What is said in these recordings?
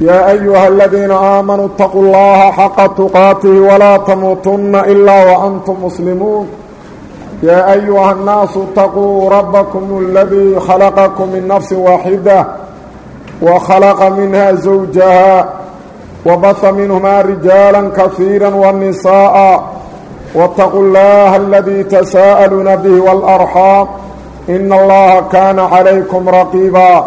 يا أيها الذين آمنوا اتقوا الله حق تقاته ولا تموتن إلا وأنتم مسلمون يا أيها الناس اتقوا ربكم الذي خلقكم من نفس واحدة وخلق منها زوجها وبث منهما رجالا كثيرا والنساء واتقوا الله الذي تساءلون به والأرحام إن الله كان عليكم رقيبا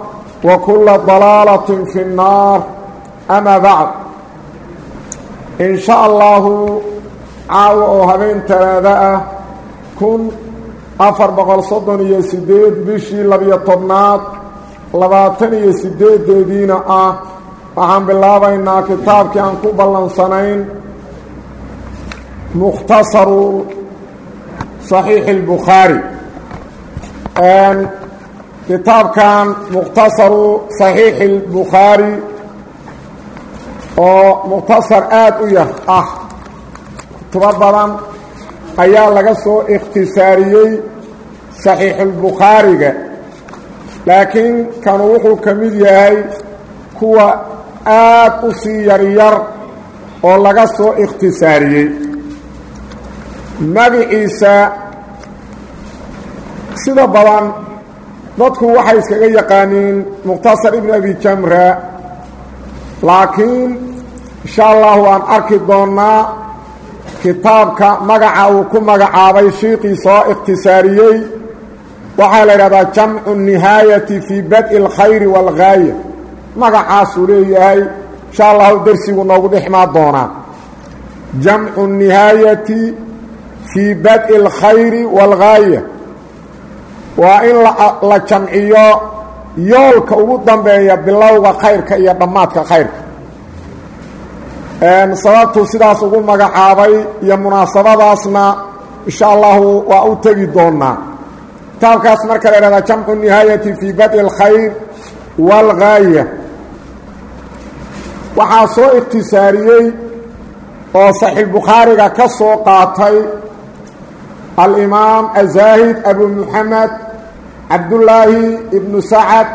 وكل ضلالة في النار أما بعد إن شاء الله عاو هبين تلاذاء كن أفر بقل صدن يسديد بشي لبي طبنات لباتن يسديد دينا آه waxaan bilaabaynaa kitaabkii aan ku ballansanayn mukhtasaru صaxiixi اlbukhaari kitaabkan mukhtasaru صaxiixi اlbukhaari oo mukhtasar aad u yar ah. Kutubo badan ayaa laga soo ikhtisaariyey saxiixulbukhaariga laakiin kanu wuxuu ka mid yahay kuwa aad u sii yaryar oo laga soo ikhtisaariyey. Magiciisa sida badan dadku waxay iskaga yaqaaniin mukhtasar ibn abi jamra laakiin insha allahu waan arki doonnaa kitaabka magaca uu ku magacaabay shiiqii soo ikhtisaariyey. Waxaa la yidhahdaa jamcu nihaayati fii bad'i alkhayri waalghaaya magacaasuu leeyahay insha allahu dersigu noogu dhexmaa doonaa. Jamcu nihaayati fii bad'i alkhayri waalghaaya waa in la jamciyo yoolka ugu dambeeya bilowga khayrka iyo dhammaadka khayrka. Sababtuu sidaas ugu magacaabay iyo munaasabadaasna insha allahu waa u tegi doonaa. Kitaabkaas marka la ihahdaa jamcu nihaayati fii bad'i اlkhayr wاlgaaya waxaa soo ikhtisaariyey oo saxiixbukhaariga ka soo qaatay alimaam azaahid abu muxamed cabdullaahi ibnu sacad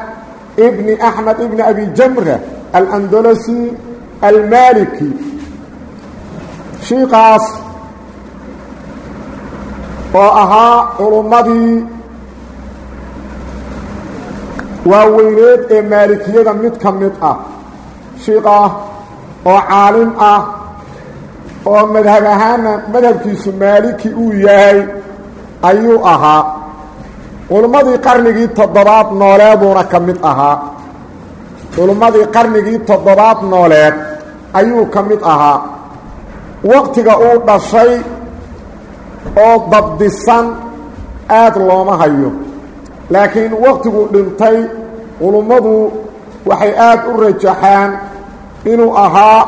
ibni axmed ibni abi jamra alandolosi almaliki. Shiikaas oo ahaa culummadii waaweyneed ee maalikiyada mid ka mid ah. Shiiq ah oo caalim ah oo madhab ahaana madhabkiisu maaliki uu yahay ayuu ahaa culummadii qarnigii toddobaad nooleeduuna ka mid ahaa. Culummadii qarnigii toddobaad nooleed ayuu ka mid ahaa. Waqtiga uu dhashay oo dabdisan aada looma hayo. Laakiin waqtiguu dhintay culummadu waxay aada u rajaxaan inuu ahaa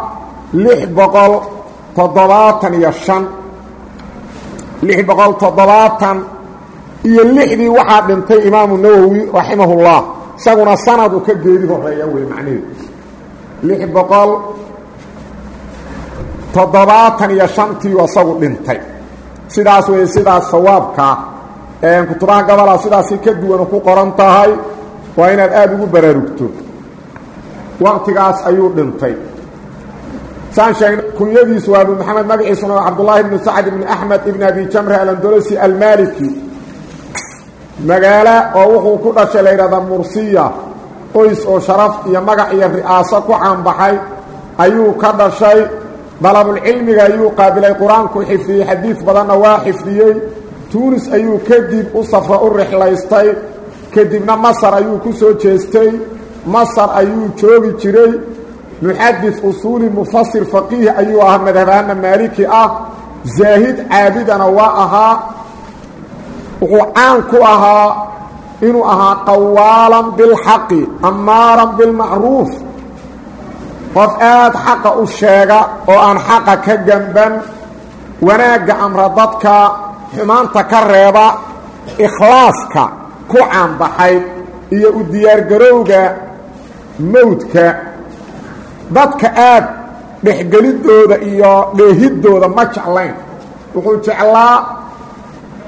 lix boqol toddobaatan iyo shan. Lix boqol toddobaatan iyo lixdii waxaa dhintay imaamu nawowi raximahullah isaguna sanadu ka geedi horreeya wey macnaheedu lix boqol toddobaatan iyo shantiiu isagu dhintay. Sidaas wey sidaas sawaabkaa kutubaha gobolaa sidaasi ka duwan ku qoran tahay waa inaad aada ugu baraarugto. Waqtigaas ayuu dhintay. Saan sheegnay kunyadiisu waa abu maxamed magaciisuna waa cabdullaahi ibnu sacd ibni axmed ibni abi jamra alandolosi almaliki magaalo oo wuxuu ku dhashay la yidhahdaa mursiya qoys oo sharaf iyo magac iyo ri'aaso ku caanbaxay ayuu ka dhashay. Dalabulcilmiga ayuu qaabilay qur'aanku xifdiyey xadiid badanna waa xifdiyey. Tuunis ayuu kadib u safra u rixlaystay kadibna masar ayuu ku soo jeestay. Masar ayuu joogi jiray. Muxadis usuuli mufasir faqiih ayuu ahaa madhabahana maaliki ah. Zaahid caabidana waa ahaa wuxuu caan ku ahaa inuu ahaa qawaalan bilxaqi amaaran bilmacruuf. Qof aad xaqa u sheega oo aan xaqa ka gemban wanaagga amra dadka xumaanta ka reeba ikhlaaska ku caanbaxay iyo u diyaargarowga mawdka. Dadka aad dhexgelidooda iyo dheehiddooda ma jeclayn. Wuxuu jeclaa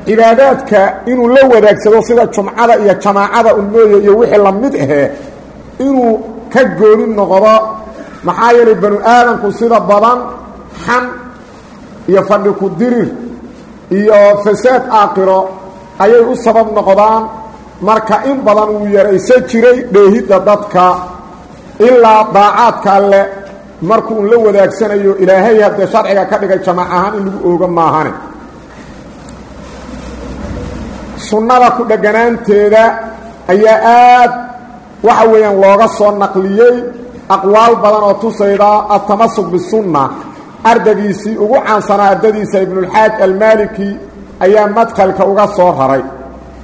cibaadaadka inuu la wadaagsado sida jumcada iyo jamaacada mooye iyo wixii la mid ahee inuu ka gooni noqdo maxaa yeelay banu aadamku sida badan xan iyo fadhi ku dirir iyo fasaad aakhiro ayay u sabab noqdaan. Marka in badan wuu yaraysan jiray dheehidda dadka ilaa daacaadka alle markuun la wadaagsanayo ilaahay haddee sharciga ka dhigay jamaac ahaan in lagu ooga maahane sunnada ku dheganaanteeda ayaa aad waxa weeyaan looga soo naqliyey aqwaal badan oo tusayda atamasuk bisunna ardaygiisii ugu caansanaa ardadiisa ibnulxaaj almaaliki ayaa madkhalka uga soo raray.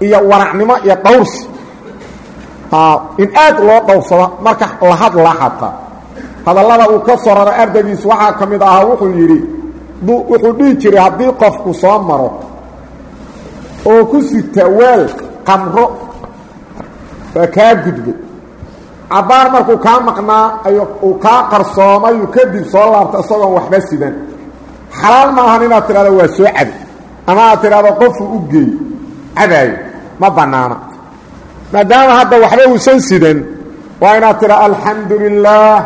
Iyo waracnimo iyo dhowrsi in aad loo dhowrsado marka la hadla xataa hadallada uu ka soo raray ardaygiisu waxaa ka mid ahaa wuxuu yidhi wuxuu dhihi jiray haddii qofku soo maro oo ku sita weel qamro waa kaa gudbay. Cabbaar markuu kaa maqnaa uu kaa qarsoomayuu kadib soo laabta isagoon waxba sidan. Xalaal ma ahan inaad tidhahdo waa soo cabi ama aad tidhahdo qofuu u geey cabaayo ma bannaana. Maadaama hadda waxba uusan sidan waa inaad tidhahdo alxamdu lilaah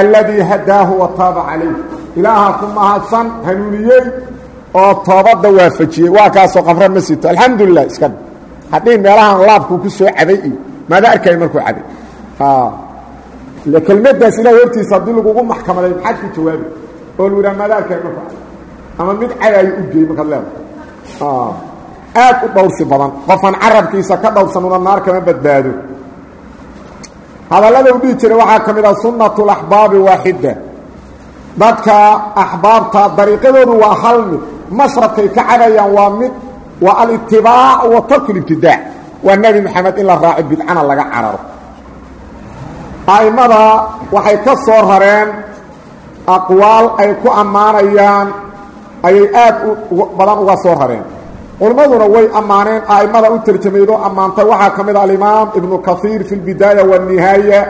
alladii hadaahu wa taaba calayh ilaaha ku mahadsan hanuuniyey oo toobadda waafajiyey waa kaasoo qamro ma sito. Alxamdulilah iska haddii meelahan laabkuu ku soo cabay iyo maada arkay markuu cabay kelmaddaas ilahay hortiisa haddii lagugu maxkamaday maxaad ku jawaabi? Oo lagu yidhaha maada arkay markuu cabay ama mid cadaayo u geey markaad leedahay? Aad u dhowrsi badan. Qofaan carabkiisa ka dhowrsanuna naar kama badbaado. Hadallada u dhihi jiray waxaa ka mid ah sunnatu laxbaabi waaxida dadka axbaabta dariiqadoodu waa hal mid mashrabkay ka cabayaan waa mid waa alitibaac wa tarku libtidaac waa nebi moxamed in la raaco bidcana laga cararo. A'immada waxay ka soo rareen aqwaal ay ku ammaanayaan ayay aad u badan uga soo rareen. Culimmaduna way ammaaneen a'immada u tarjamaydoo ammaantay. Waxaa ka mid a alimaam ibnu kaiir fi lbidaaya waannihaaya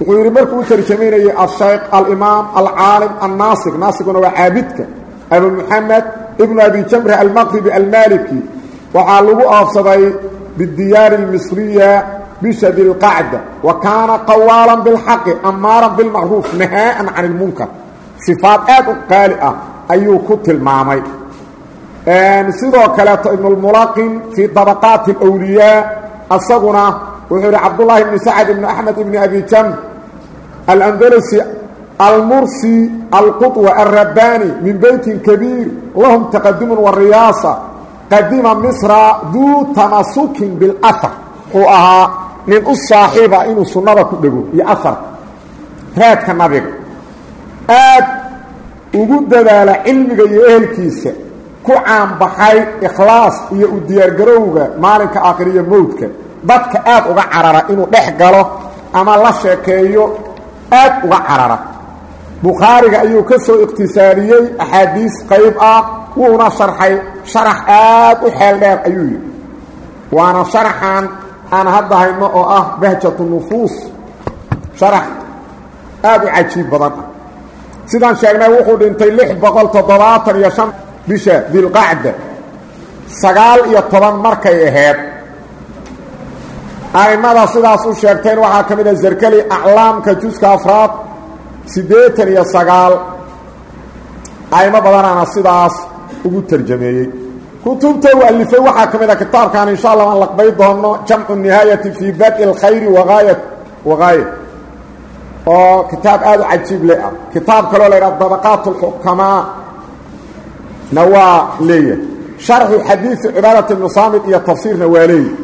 wuxuu yidhi markuu u tarjamaynayay ashaykh alimaam alcaalim annaasig naasiguna waa caabidka. Abu muxamed ibnu abi jamre almaqribi almaliki waxaa lagu oofsaday bidiyaari اlmisriya bisha dilqacda wa kaana qawaalan bilxaqi amaaran bilmacruuf nahaa'an can ilmunkar. Sifaad aad u qaali ah ayuu ku tilmaamay. Sidoo kaleeto ibnulmulaqin fii dabaqaati اlwliyaa asaguna wuxuu yidhi cabdullaahi ibni sacad ibni axmed ibni abi jamr alandalusi almursi alqudwa alrabbani min beytin kabiir lahum taqadumun wariyaasa qadima misra duu tamasukin bilahar wuxuu ahaa nin u saaxiiba inuu sunnada ku dhego iyo aharka raadka nabiga. Aad ugu dadaala cilmiga iyo ehelkiisa ku caanbaxay ikhlaas iyo u diyaargarowga maalinka aakhiriya mowdka dadka aad uga carara inuu dhex galo ama la sheekeeyo aad uga carara. Bukhaariga ayuu ka soo ikhtisaariyey axaadiis qayb ah wuuna sharxay sharax aad u xeel dheer ayuu yidhi. Waana sharaxan aan hadda hayno oo ah bahjatu nufuus sharax aad u cajiib badan. Ah sidaan sheegnay wuxuu dhintay lix boqol toddobaatan iyo shan bisha dilqacda sagaal iyo toban markay aheyd a'immada sidaas u sheegteen waxaa ka mid zarkeli aclaamka juska afraad siddeetan iyo sagaal. A'imo badanaana sidaas ugu tarjameeyey. Kutubta uu alifay waxaa ka mid kitaabkan insha allah aan laqbay doono jamcu nihaayati fii badi اlkhayri wagaayat waqaaye oo kitaab aad u cajiib le ah. Kitaab kaloo la yidhaha dabaqaat اlxukamaa na waa leeyahay. Sharxu xadiidi cibaadat ibnu saamid iyo tafsiirna waa leeyahy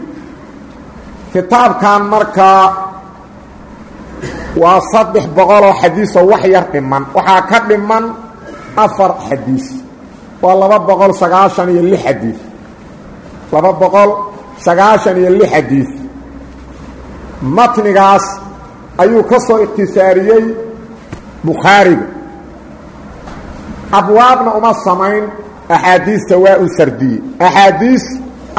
kitaabkan markaa waa saddex boqoloo xadiisoo wax yar dhiman. Waxaa ka dhiman afar xadiis. Waa laba boqol sagaashan iyo lix xadiis. Laba boqol sagaashan iyo lix xadiis. Matnigaas ayuu ka soo ikhtisaariyey bukhaariga. Abwaabna uma samayn axaadiista waa u sardiyey. Axaadiis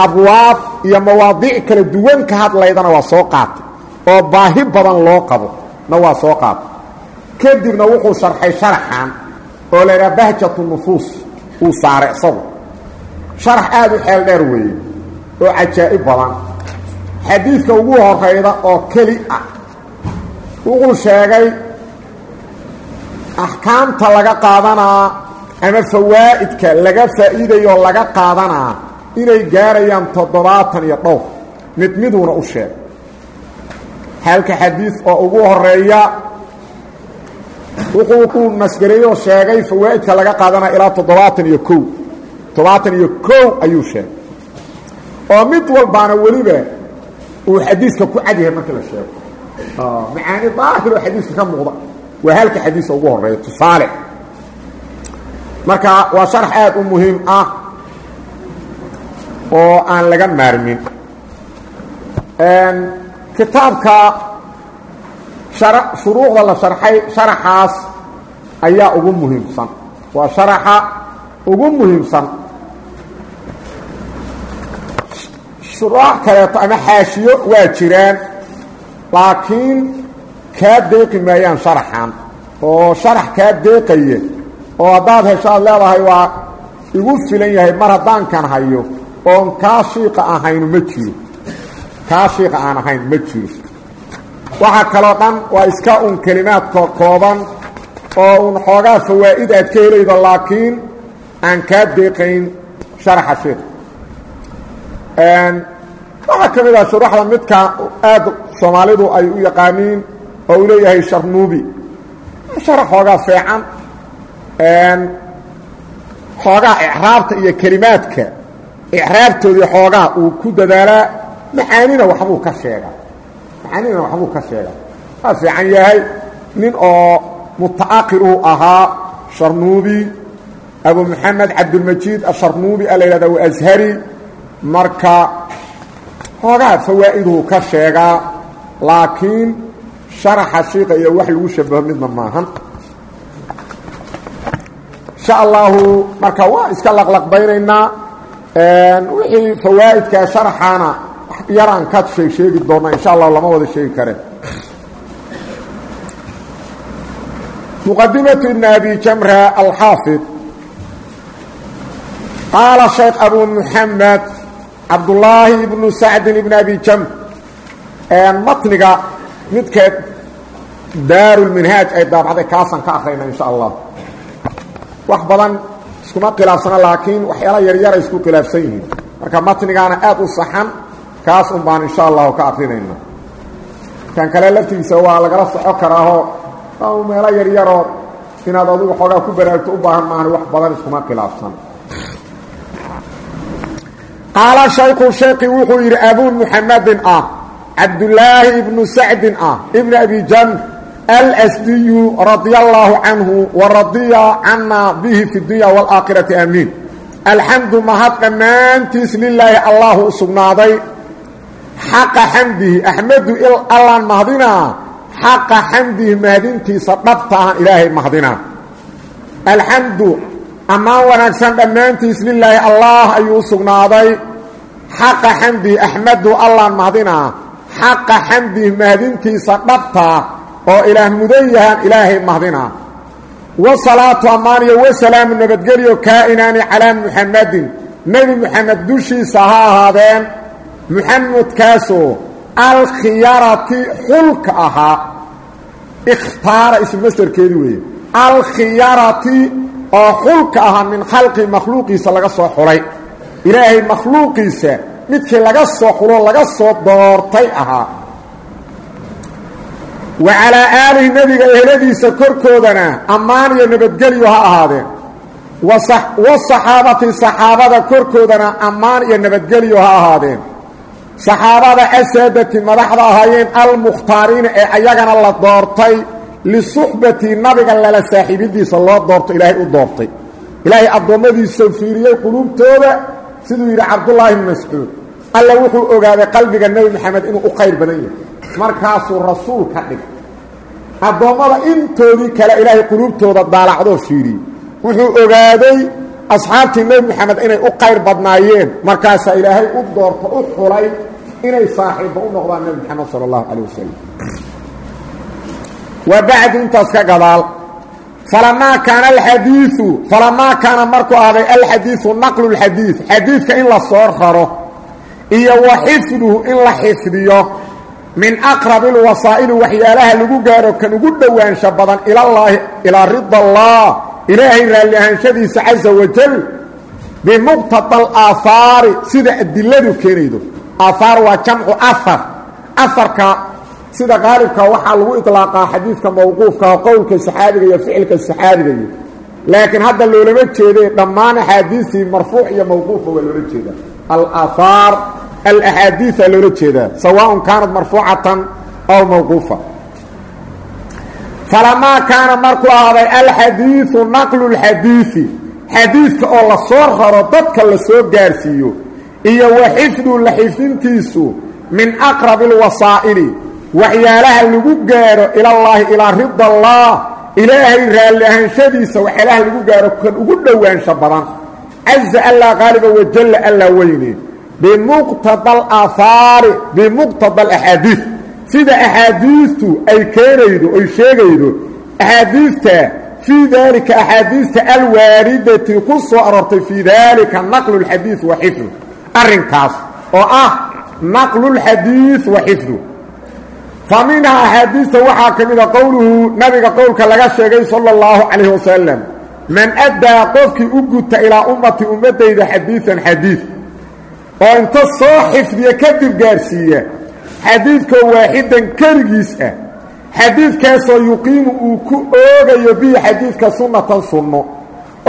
abwaab iyo mawaadiic kala duwan ka hadlaydana waa soo qaatay oo baahi badan loo qabo na waa soo qaatay. Kadibna wuxuu sharxay sharaxan oo la yidhaha bahjatu nufuus uu saaray isagu. Sharax aad u xeel dheer weeye oo cajaa'ib badan. Xadiidka ugu horayda oo keli ah wuxuu sheegay axkaamta laga qaadanaa ama fawaa'idka laga faa'iidayoo laga qaadanaa inay gaarayaan toddobaatan iyo dhowr. Mid miduuna u sheegay halka xadiid oo ugu horreeya wuxuu ku nasgareeyoo sheegay fawaa'idka laga qaadanaa ilaa toddobaatan iyo kow. Toddobaatan iyo kow ayuu sheegay. Oo mid walbaana weliba uu xadiiska ku cad yahay markii la sheego. Macaani daahir oo xadiiska ka muuqda. Waa halka xadiisa ugu horreeya tusaale. Marka waa sharax aad u muhiim ah oo aan laga maarmin. Kitaabka shuruucda la sharxay sharaxaas ayaa ugu muhiimsan. Waa sharaxa ugu muhiimsan. Shuruuc kaleeto ama xaashiyo waa jiraan laakiin kaa deeqi maayaan sharaxan. Oo sharax kaa deeqaya oo haddaad hesho leedahay waa igu filan yahay mar haddaankan hayo oon kaa shiiqa ahaynu ma jiro kaa shiiqa aan ahayn ma jiro waxa kaloo dhan waa iska un kelimaad kooban oo un xoogaa fawaa'id aad ka helaydo laakiin aan kaa deeqayn sharaxa shiiqa. Waxaa ka mid ah shuruuxda midka aad soomaalidu ay u yaqaaniin oo uu leeyahay sharnuubi sharax xoogaa feecan. Xoogaa icraabta iyo kelimaadka icraabtoodii xoogaa uu ku dadaalaa macaanina waxbuu ka sheegaa. Macaanina waxbuu ka sheegaa. Waa fiican yahay nin oo muta'aqir uu ahaa sharnuubi abu maxamed cabdilmajiid asharnuubi a la yidhahda waa ashari marka xoogaa fawaa'iduu ka sheegaa laakiin sharaxa shiiqa iyo wax lagu shabaho midna maahan. Insha allahu marka waa iska laqlaqbaynaynaa wixii fawaa'idkaa sharaxaana yaraan ka sheeg sheegi doonnaa insha allahu lama wada sheegi kare muqadimatu ibn abi jamra alxaafid qaala shaykh abu muxamed cabdullaahi ibnu sacdin ibn abi jamr. Matniga midka daarulminhaaj ay daabacday kaasaan ka akrayna insha allah wax badan iskuma khilaafsana laakiin waxyaala yaryara isku khilaafsan yihiin. Marka matnigaana aad u saxan kaas un baan insha allahu ka akrinayna kan kale laftigiisa waa lagala soco karaahoo meelo yaryaroo inaad adugu xoogaa ku baraarugto u baahan maahan wax badan iskuma khilaafsan. Qaala shayku shayki wuxuu yidhi abuu muxamedin ah cabdulaahi ibnu sacdin ah ibn abi jamr alsdiyu radia allaahu canhu wa radiya cannaa bihi fi dunya wاlaakhirati aamiin alxamdu mahad dhammaantiis lilaahi allahu u sugnaaday xaqa xamdihi axmedu allaan mahdinaa xaqa xamdihi mahadintiisa dhabta ahaan ilaahay mahdinaa alxamdu ammaan wanaagsan dhammaantiis lilaahi allah ayuu u sugnaaday xaqa xamdihi axmedu allaan mahdinaa xaqa xamdihi mahadintiisa dhabtaa oo ilaah mudan yahaan ilaahay mahdinaa wasalaatu ammaan iyo wasalaamu nabadgelyo kaa'inaani calaa muxamadin nebi muxamed dushiisa ha ahaadeen. Muxamedkaasoo alkhiyarati xulka ahaa ikhtaara ismu masderkeedi weeye. Alkhiyarati oo xulka ahaa min khalqi makhluuqiisa laga soo xulay. Ilaahay makhluuqiisa midkii laga soo xulo laga soo doortay ahaa wa calaa aalihi nebiga ehladiisa korkoodana ammaan iyo nabadgelyo ha ahaadeen. Wasaxaabati saxaabada korkoodana ammaan iyo nabadgelyo ha ahaadeen. Saxaabada asaadati madaxda ahaayeen almukhtaariina ee ayagana la doortay lisuxbati nabiga lala saaxiibidiisa loo doorto ilaahay u doortay. Ilaahay addoommadiisa fiiriyey quluubtooda siduu yidhi cabdullaahi bn mascuud. Alla wuxuu ogaaday qalbiga nebi maxamed inuu u qayr badan yahay markaasuu rasuul ka dhig. Addoommada intoodii kale ilaahay quluubtooda daalacdoo fiiriyey wuxuu ogaaday asxaabtii nebi maxamed inay u qayr badnaayeen. Markaasaa ilaahay u doorto u xulay inay saaxiibba u noqdaan nebi maxamed sala allahu calayh wasalam wa bacdu intaas ka gadaal. Falamaa kaana alxadiiu falamaa kaana markuu ahday alxadiiu naqlu lxadiid xadiidka in la soo raro iyo wa in la xifdiyo min aqrabi lwasaa'ili waxyaalaha lagu gaaro kan ugu dhowaansha badan ilallaahi ilaa rida allah ilaahay raalli ahaanshadiisa caza wajal bimuqtada alaahaari sida adiladu keenaydo. Aahaar waa jamcu ahar aharka sida qaalibka waxaa lagu iطlaaqaa xadiidka mawquufkaah qowlka saxaabiga iyo ficilka saxaabiga iyo. Laakiin hadda loolama jeeday dhammaan axaadiistii marfuuc iyo mawquufka waa loola jeedaa. Alaahaar alaxaadiiثa loola jeedaa sawaaء kaanat marfuucatan aw mawquufa falamaa kaana markuu ahday alxadiiثu naqlu اlxadiiثi xadiidka oo la soo raro dadka la soo gaarsiiyo iyo wa xifdu la xifdintiisu min aqrabi اlwasaa'ili waxyaalaha lagu gaaro ilallaahi ilaa rida allah ilaahay raalli ahaanshadiisa waxyaalaha lagu gaaro kan ugu dhowaansha badan caza allaa qaaliba wajalla allaa weyne bimuqtada alaahaari bimuqtada alaxaadiid sida axaadiistu ay keenaydo ay sheegaydo axaadiidta fii daalika axaadiista alwaaridati ku soo aroortay fii daalika naqlulxadiid wa xifdu arrinkaas oo ah naqlulxadiid wa xifdu fa minhaa axaadiista waxaa ka mida qowluhu nabiga qowlka laga sheegay sala allahu calayh wasalam man addaa qofkii u guta ilaa ummati ummadayda xadiidan xadiid oo inta soo xifdiya kadib gaarsiiya xadiidkoo waaxidan keligiis ah. Xadiidkaasoo yuqiimu uu ku oogayo bihi xadiidka sunnatan sunno.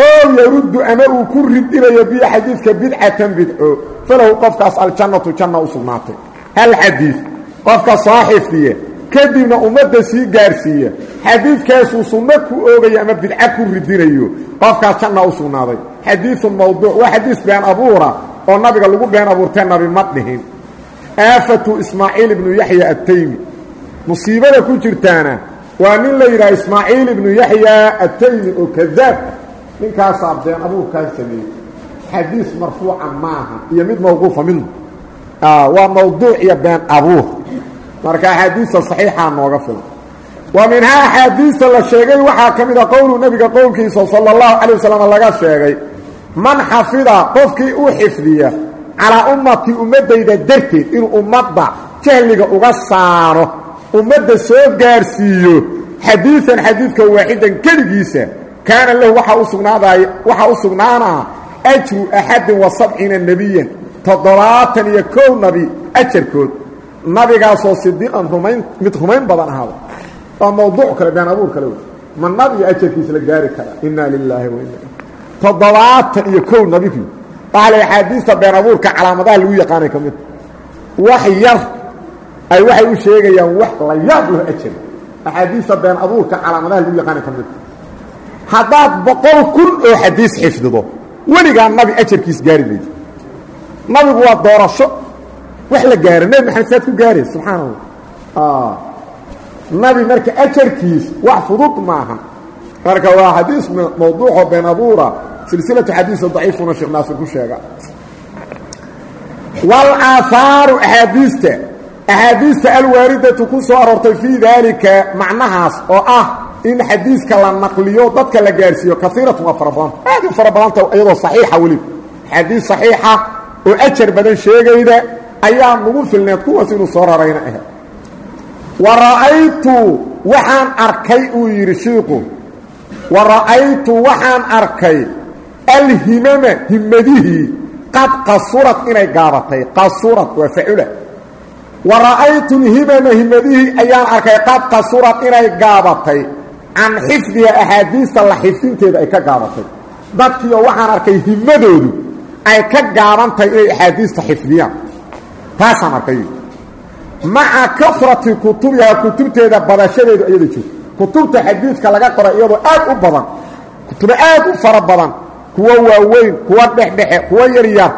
Oo yaruddu ama uu ku ridinayo bihi xadiidka bidcatan bidco. Falahu qofkaas aljannatu janna u sugnaatay. Hal xadiid. Qofka soo xifdiya kadibna ummadda sii gaarsiiya xadiidkaasuu sunno ku oogayo ama bidco ku ridinayo qofkaas janna u sugnaaday. Xadiidun mawduuc. Waa xadiis been abuura oo nabiga lagu been abuurtee nabi ma dhihin. Aafatu ismaaciil ibnu yaxya attaymi. Musiibada ku jirtaana waa nin la yidhaha ismaaciil ibnu yaxya attaymi oo kadaab. Ninkaasaa been abuurkaa sameeyey. Xadiis marfuuca maaha iyo mid mawquufa midna waa mawduuc iyo been abuur. Marka axaadiista saxiixaa nooga filan. Wa minhaa axaadiista la sheegay waxaa ka mid a qowlu nebiga qowlkiisa sala allahu calay wasalam laga sheegay man xafida qofkii u xifdiya calaa ummatii ummaddayda darteed inuu ummadda jahliga uga saaro ummadda soo gaarsiiyo xadiidan xadiidka waaxidan keligiisa kaana lahu waxaa u sugnaanaa ajru axadin wa sabciina nebiyan toddobaatan iyo kow nabi ajarkood. Nabigaasoo sidiiqan rumayn mid rumayn badan ahaada waa mawduuc kale been abuur kale wey ma nabiga ajarkiisa la gaari kara inaa lilaahi toddobaatan iyo kow nabigi waxaa la axaadiista been abuurka calaamadaha lagu yaqaanay ka mid wax yar ay waxay u sheegayaan wax la yaab leh ajar axaadiista been abuurka calaamadaha lagu yaqaanay ka mid haddaad boqol kun oo xadiis xifdido weligaa nabi ajarkiis gaari maydo nabigu waa doorasho wax la gaara nebi maxamed saad ku gaaraysa subxaana allah nabi marka ajarkiis wax fudud maaha marka waa xadiis mawduucoo been abuura. Silsilatu xadiisa daciifuna sheekh naasir ku sheega. Walaahaaru axaadiista. Axaadiista alwaaridatu ku soo aroortay fii daalika macnahaas oo ah in xadiiska la naqliyo dadka la gaarsiiyo kaiiratun waa fara badanta aad u fara badanta iyadoo saxiixa weliba xadiis saxiixa oo ajar badan sheegayda ayaa nagu filneed kuwaas inuu soo rarayna ah wa ra'aytu waxaan arkay uu yidhi shiiku wa ra'aytu waxaan arkay alhimama himadihii qad qasurad inay gaabatay qasurad waa facula wa ra'aytu lhimama himadihii ayaan arkay qad qasurad inay gaabatay can xifdiha axaadiista la xifdinteeda ay ka gaabatay dadkiioo waxaan arkay himadoodu ay ka gaabantahay inay axaadiista xifdiyaan taasaan arkay maca kafrati kutubiha kutubteeda badashadeedu iyada jirto kutubta xadiidka laga qoray iyadoo aad u badan kutubo aad u fara badan kuwo waaweyn kuwo dhexdhexe kuwo yaryar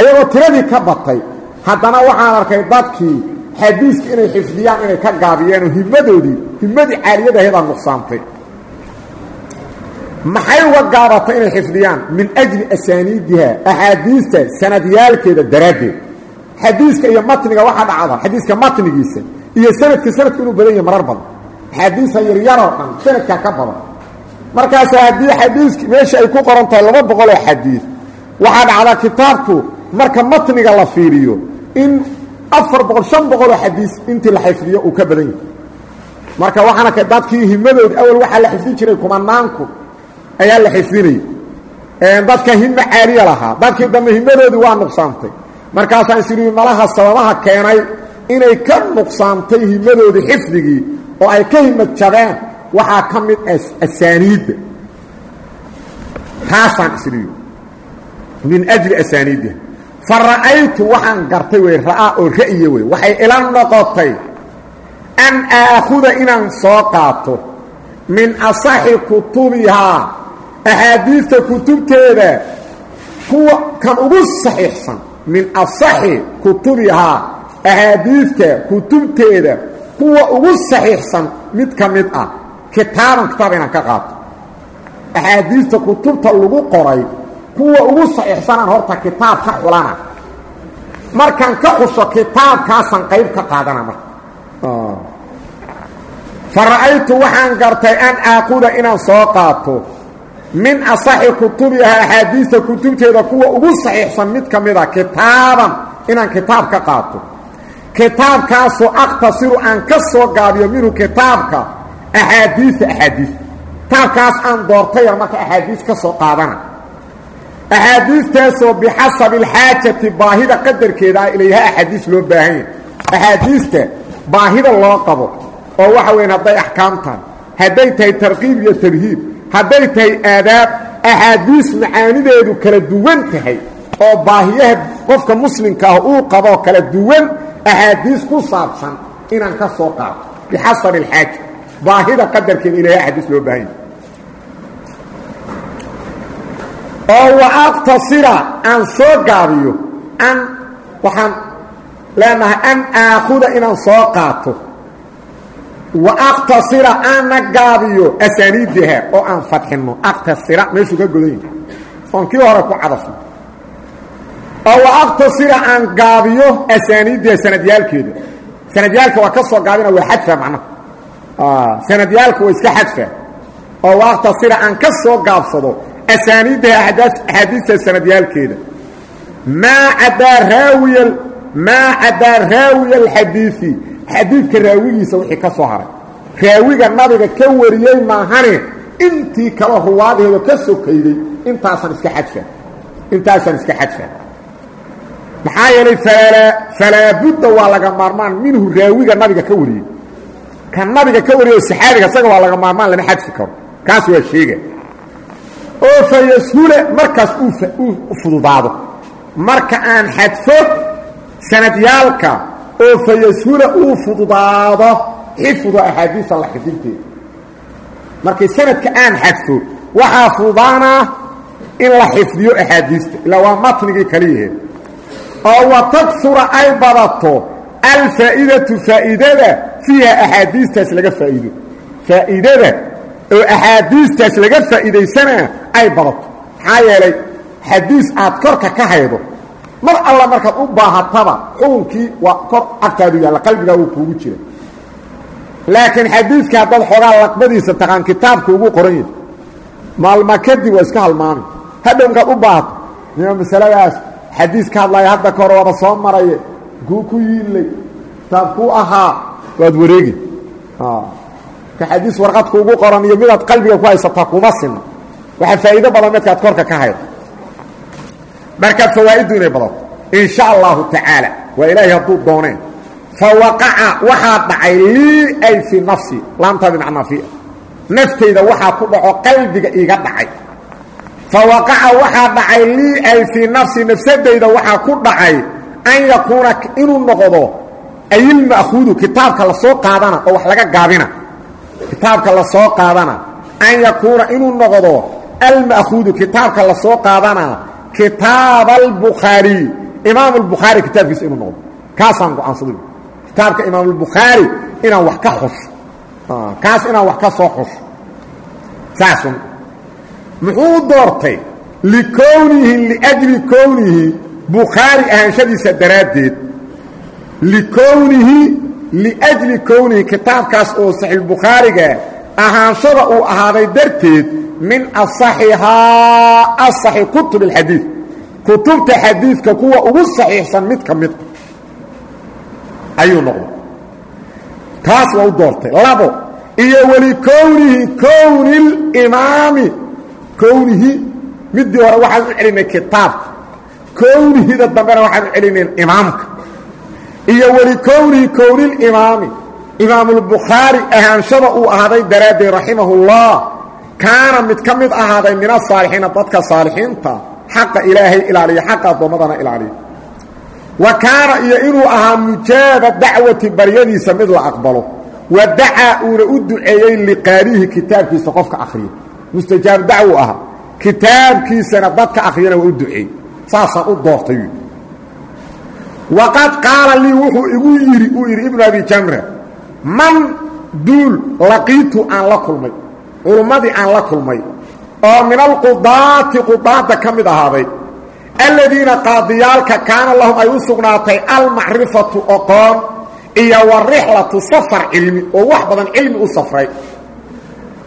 iyagoo tiradii ka batay. Haddana waxaan arkay dadkii xadiiska inay xifdiyaan inay ka gaabiyeenoo himadoodii himadii caaliyada aheedaa nuqsaantay. Maxay uga gaabatay inay xifdiyaan? Min ajli asaaniidiha axaadiista sanadyaalkeeda daraaddeed. Xadiiska iyo matniga waxaa dhacda xadiiska matnigiisa iyo sanadka sanadku inuu badan yahay marar badan axaadiisa yaryaroo dhan sanadkaa ka badan. Markaasa haddii xadiiski meesha ay ku qoran tahay laba boqoloo xadiid waxaa dhacdaa kitaabku marka matniga la fiiriyo in afar boqol shan boqoloo xadiis intii la xifdiyo uu ka badan yahay. Marka waxaana ka dadkii himadoodi awal waxaa la xifdin jiray kumanaanku ayaa la xifdinayay. Dadka himo caaliya lahaa dadkii dambe himadoodii waa nuqsaantay. Markaasaan isiri malaha sababaha keenay inay ka nuqsaantay himadoodii xifdigii oo ay ka himad jabeen waxaa ka mid asaaniidda. Taasaan isriyo min ajli asaaniiddiha fa ra'aytu waxaan gartay wey ra'aa oo ra'ya wey waxay ila noqotay an aakhuda inaan soo qaato. Min asaxi kutubihaa axaadiista kutubteeda kuwa kan ugu saxiixsan. Min asaxi kutubihaa axaadiidta kutubteeda kuwa ugu saxiixsan mid ka mid ah kitaaban kitaab inaan ka qaato. Axaadiista kutubta lagu qoray kuwa ugu saxiixsanaan horta kitaab ka xulana. Markaan ka xusho kitaabkaasaan qayb ka qaadana marka. Fa ra'aytu waxaan gartay an aaquda inaan soo qaato. Min asaxi kutubiha axaadiista kutubteeda kuwa ugu saxiixsan mid ka mid a kitaaban inaan kitaab ka qaato kitaabkaasoo akhtasiru aan ka soo gaabiyo minhu kitaabka axaadiia axaadiis. Kitaabkaas aan doortaya marka axaadiis ka soo qaadana. Axaadiistaasoo bixasabi alxaajati baahida qadarkeeda ah ilayha axaadiis loo baahan yahay. Axaadiista baahida loo qabo oo waxa weyan hadday axkaam tahay hadday tahay tarqiib iyo tarhiib hadday tahay aadaab axaadiis macaanideedu kala duwan tahay oo baahiyaha qofka muslimka ah uu qaboo kala duwan axaadiis ku saabsan inaan ka soo qaato bixasabi alxaaja baahida qadarkeeda ilahay axaadiis loo baahan yahay oo wa aqtasira aan soo gaabiyo an waxaan leenahay an aakhuda inaan soo qaato wa aqtasira aanna gaabiyo asaaniidaha oo aan fadxinno aqtasira meeshuu ka godan yahay oon kii hore ku cadafno oo wa aqtasira aan gaabiyo asaaniidaha sanadyaalkeeda sanadyaalka waa ka soo gaabina waa xadfa macnaha sanadyaalka waa iska xadfa. Oo wa aqtasira aan ka soo gaabsado asaaniidaha axaadiista sanadyaalkeeda maa cadaa raawiya maa cadaa raawiya alxadiidi xadiidka raawigiisa wixii ka soo haray. Raawiga nabiga ka wariyey maahane intii kale ruwaadeeda ka sokayday intaasaan iska xadfa. Intaasaan iska xadfa maxaa yeelay falaabudda waa laga maarmaan minhu raawiga nabiga ka wariyey. Ka nabiga ka wariyo saxaabiga isaga waa laga maarmaan lama xadfi karo. Kaas waa sheega oo fa yashule markaas uu fududaado. Marka aan xadfo sanadyaalka oo fa yashula uu fududaado xifdu axaadiisa la xifdinteeda markay sanadka aan xadfo waxaa fududaanaa in la xifdiyo axaadiista. Ilaa waa matnigii kaliyahe oo wa tagsura ay badato alfaa'idatu faa'iidada fiiha axaadiistaas laga faa'iido. Faa'iidada oo axaadiistaas laga faa'iidaysanaa ay badato. Maxaa yeelay xadiis aad korka ka haydo mar alla markaad u baahataba xukunkii waa kor agtaadu yaalla qalbigaa uu kuugu jira laakiin xadiidka haddaad xoogaa laqbadiisa taqaan kitaabka ugu qoran yahay maalma kadib waa iska halmaamay hadhow markaad u baahato nima masaladaas xadiis ka hadlaya hadda ka hor waaba soo maraye kuu ku yiillay kitaab ku ahaa waad wareegi. Ka xadiis warqad kuugu qoran iyo midaad qalbiga ku haysataa kuma sinno waxaa faa'iido badan midkaad korka ka haydo marka fawaaiddu inay badato in sha allahu tacaala waa ilaahay hadduu dooneen fa waqaca waxaa dhacay lii ay fii nafsi laamtaa bimacnaa fi. Naftayda waxaa ku dhaco qalbiga iiga dhacay fa waqaca waxaa dhacay lii ay fii nafsi nafsadayda waxaa ku dhacay an yakuuna inuu noqdo ayilma'huudu kitaabka la soo qaadana oo wax laga gaabina kitaabka la soo qaadana an yakuuna inuu noqdo alma'huudu kitaabka la soo qaadana kitaab albukhaariy imaam albukhaari kitaabkiisa inuu noqdo kaasaan go'aansaday kitaabka imaam albukhaari inaan wax ka xusho kaas inaan wax ka soo xusho saasun muxuu doortay? Likownihi liajli kownihi bukhaari ahaanshadiisa daraaddeed. Likownihi liajli kownihi kitaabkaas oo saxiixbukhaariga ahaanshada uu ahaaday darteed min asaxihaa asaxi kutub alxadiid kutubta xadiidka kuwa ugu saxiixsan mid ka mid ayuu noqday. Taas waa u doortay. Labo iyo walikownihi kowni limaami kownihi midii hore waxaan u celinay kitaabka. Kownihida dambena waxaan u celinay imaamka. Iyo walikownihi kownilimaami imaamulbukhaari ahaanshada uu ahaaday daraaddeed raximahullah. Kaana mid ka mid ahaaday min asaalixiina dadka saalixiinta. Xaqa ilaahay ilaaliya xaqa addoommadana ilaaliya wa kaana iyo inuu ahaa mujaaba dacwati baryadiisa mid la aqbalo. Wa dacaa uuna u duceeyey liqaarihi kitaabkiisa qofka akhriya mustajaab dacwu ahaa kitaabkiisana dadka akhriyana waa u duceey saasaan u doortay. Waqad qaala lii wuxuu igu yidhi uu yidhi ibnu abi jamra man duul laqiitu aan la kulmay culummadii aan la kulmay oo min alqudaati qudaadda ka mid ahaaday aladiina qaadiyaalka kaana lahum ay u sugnaatay almacrifatu oqoon iyo warixlatu safar cilmi oo wax badan cilmi u safray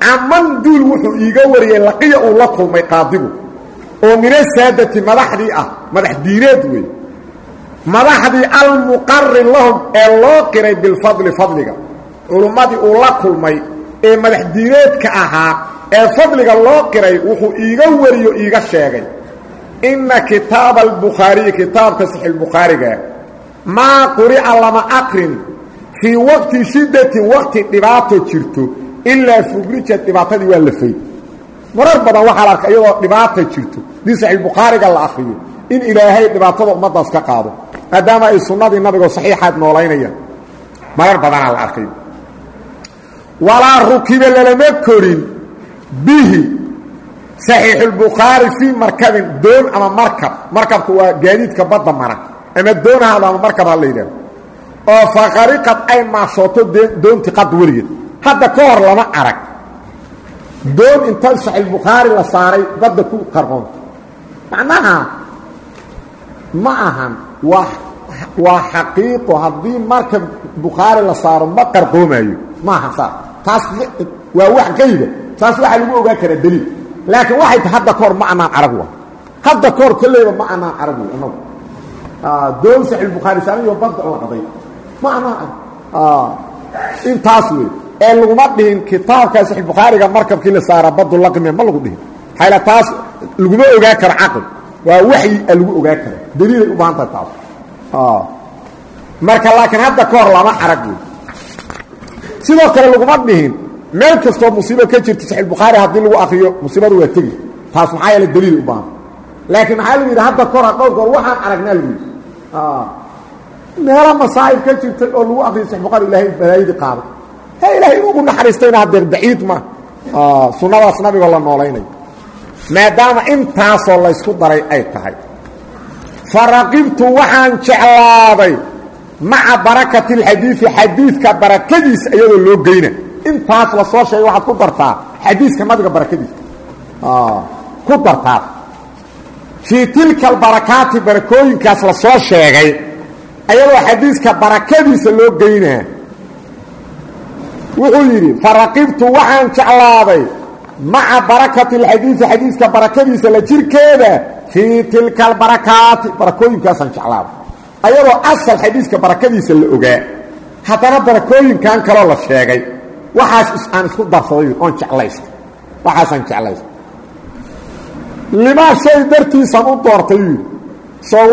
caman duul wuxuu iiga wariyey laqiya uu la kulmay qaadigu oo mina saadati madaxdii ah madax diineed wey madaxdii almuqarir lahum ee loo qiray bilfadli fadliga. Culummadii uu la kulmay ee madax diineedka ahaa ee fadliga loo qiray wuxuu iiga wariyo iiga sheegay inna kitaaba albukhaariyi kitaabka saxiixbukhaariga maa quri'a lama aqrin fii waqti shiddatin waqti dhibaato jirto ilaa fugrijad dhibaatadii waa lafay marar badan waxaa la arka iyadoo dhibaata jirto. Dii saxiixbukhaariga la akriyo in ilaahay dhibaatada ummaddaas ka qaado maadaama ay sunnadii nabigoo saxiixaad noolaynayaan. Marar badanaa la arkay. Walaa rukiba lalama korin bihi saxiixulbukhaari fii markabin doon ama markab. Markabku waa gaadiidka badda mara ama doonahaada ama markab ha la yidhahdo oo faqariqad ay maashooto doonti qad weligeed hadda ka hor lama arag. Doon inta saxiixbukhaari la saaray badda ku qarqoonto macnaha ma ahan waa waa xaqiiqo haddii markab bukhaari la saaro ma qarqoomayo. Ma aha saa taas waa wax qayba taas waxaa lagu ogaan karaa daliil. Laakiin waxay ta hadda kahor ma anaan arag wa hadda kahor kolleyba ma anaan arag wey inagu doon saxiixbukhaari saamiyo badda la qaday. Ma anaan arag. Intaas wey ee laguma dhihin kitaabka saxiixbukhaariga markabkii la saara baddu laqime ma lagu dhihin. Hayla taas laguma ogaan karo caqli. Waa waxyi a lagu ogaan kara daliilay u baahan tahay taas. Marka laakiin hadda ka hor lama arag wey sidoo kale laguma dhihin meel kastoo musiibo ka jirta saxiixbukhaari haddii lagu akriyo musiibadu waa tegi. Taas maxaa yeele daliilay u baahan laakiin maxaa lagu yidhi hadda kahor dhowr goor waxaan aragnaa lagu yidhi. Meelo masaa'ib ka jirtay oo lagu akriyo saxiixbukhaari ilaahay balaayadii qaaday ilahay inugu naxariistayna hadeer baciid ma. Sunnadaas nabigoo la noolaynayo maadaama intaasoo laysku daray ay tahay. Faraqibtu waxaan jeclaaday maca barakati اlxadiidi xadiidka barakadiisa iyadoo loo geyna. Intaas la sheegay waxaad ku dartaa xadiiska nabiga barakadiisa. Ku dartaa. Fii tilka albarakaati barakooyinkaas la sheegay ayadoo xadiiska barakadiisa loo geynaa wuxuu yidhi faraqibtu waxaan jeclaaday maca barakati اlxadiidi xadiiska barakadiisa la jirkeeda fii tilka albarakaati barakooyinkaasaan jeclaaday. Ayadoo asal xadiiska barakadiisa la ogaa haddana barakooyinkan kaloo la sheegay. Waxaas aan isku darsaday oon jeclaysta waxaasaan jeclaysta limaa shay dartiisaan u doortay yidhi sow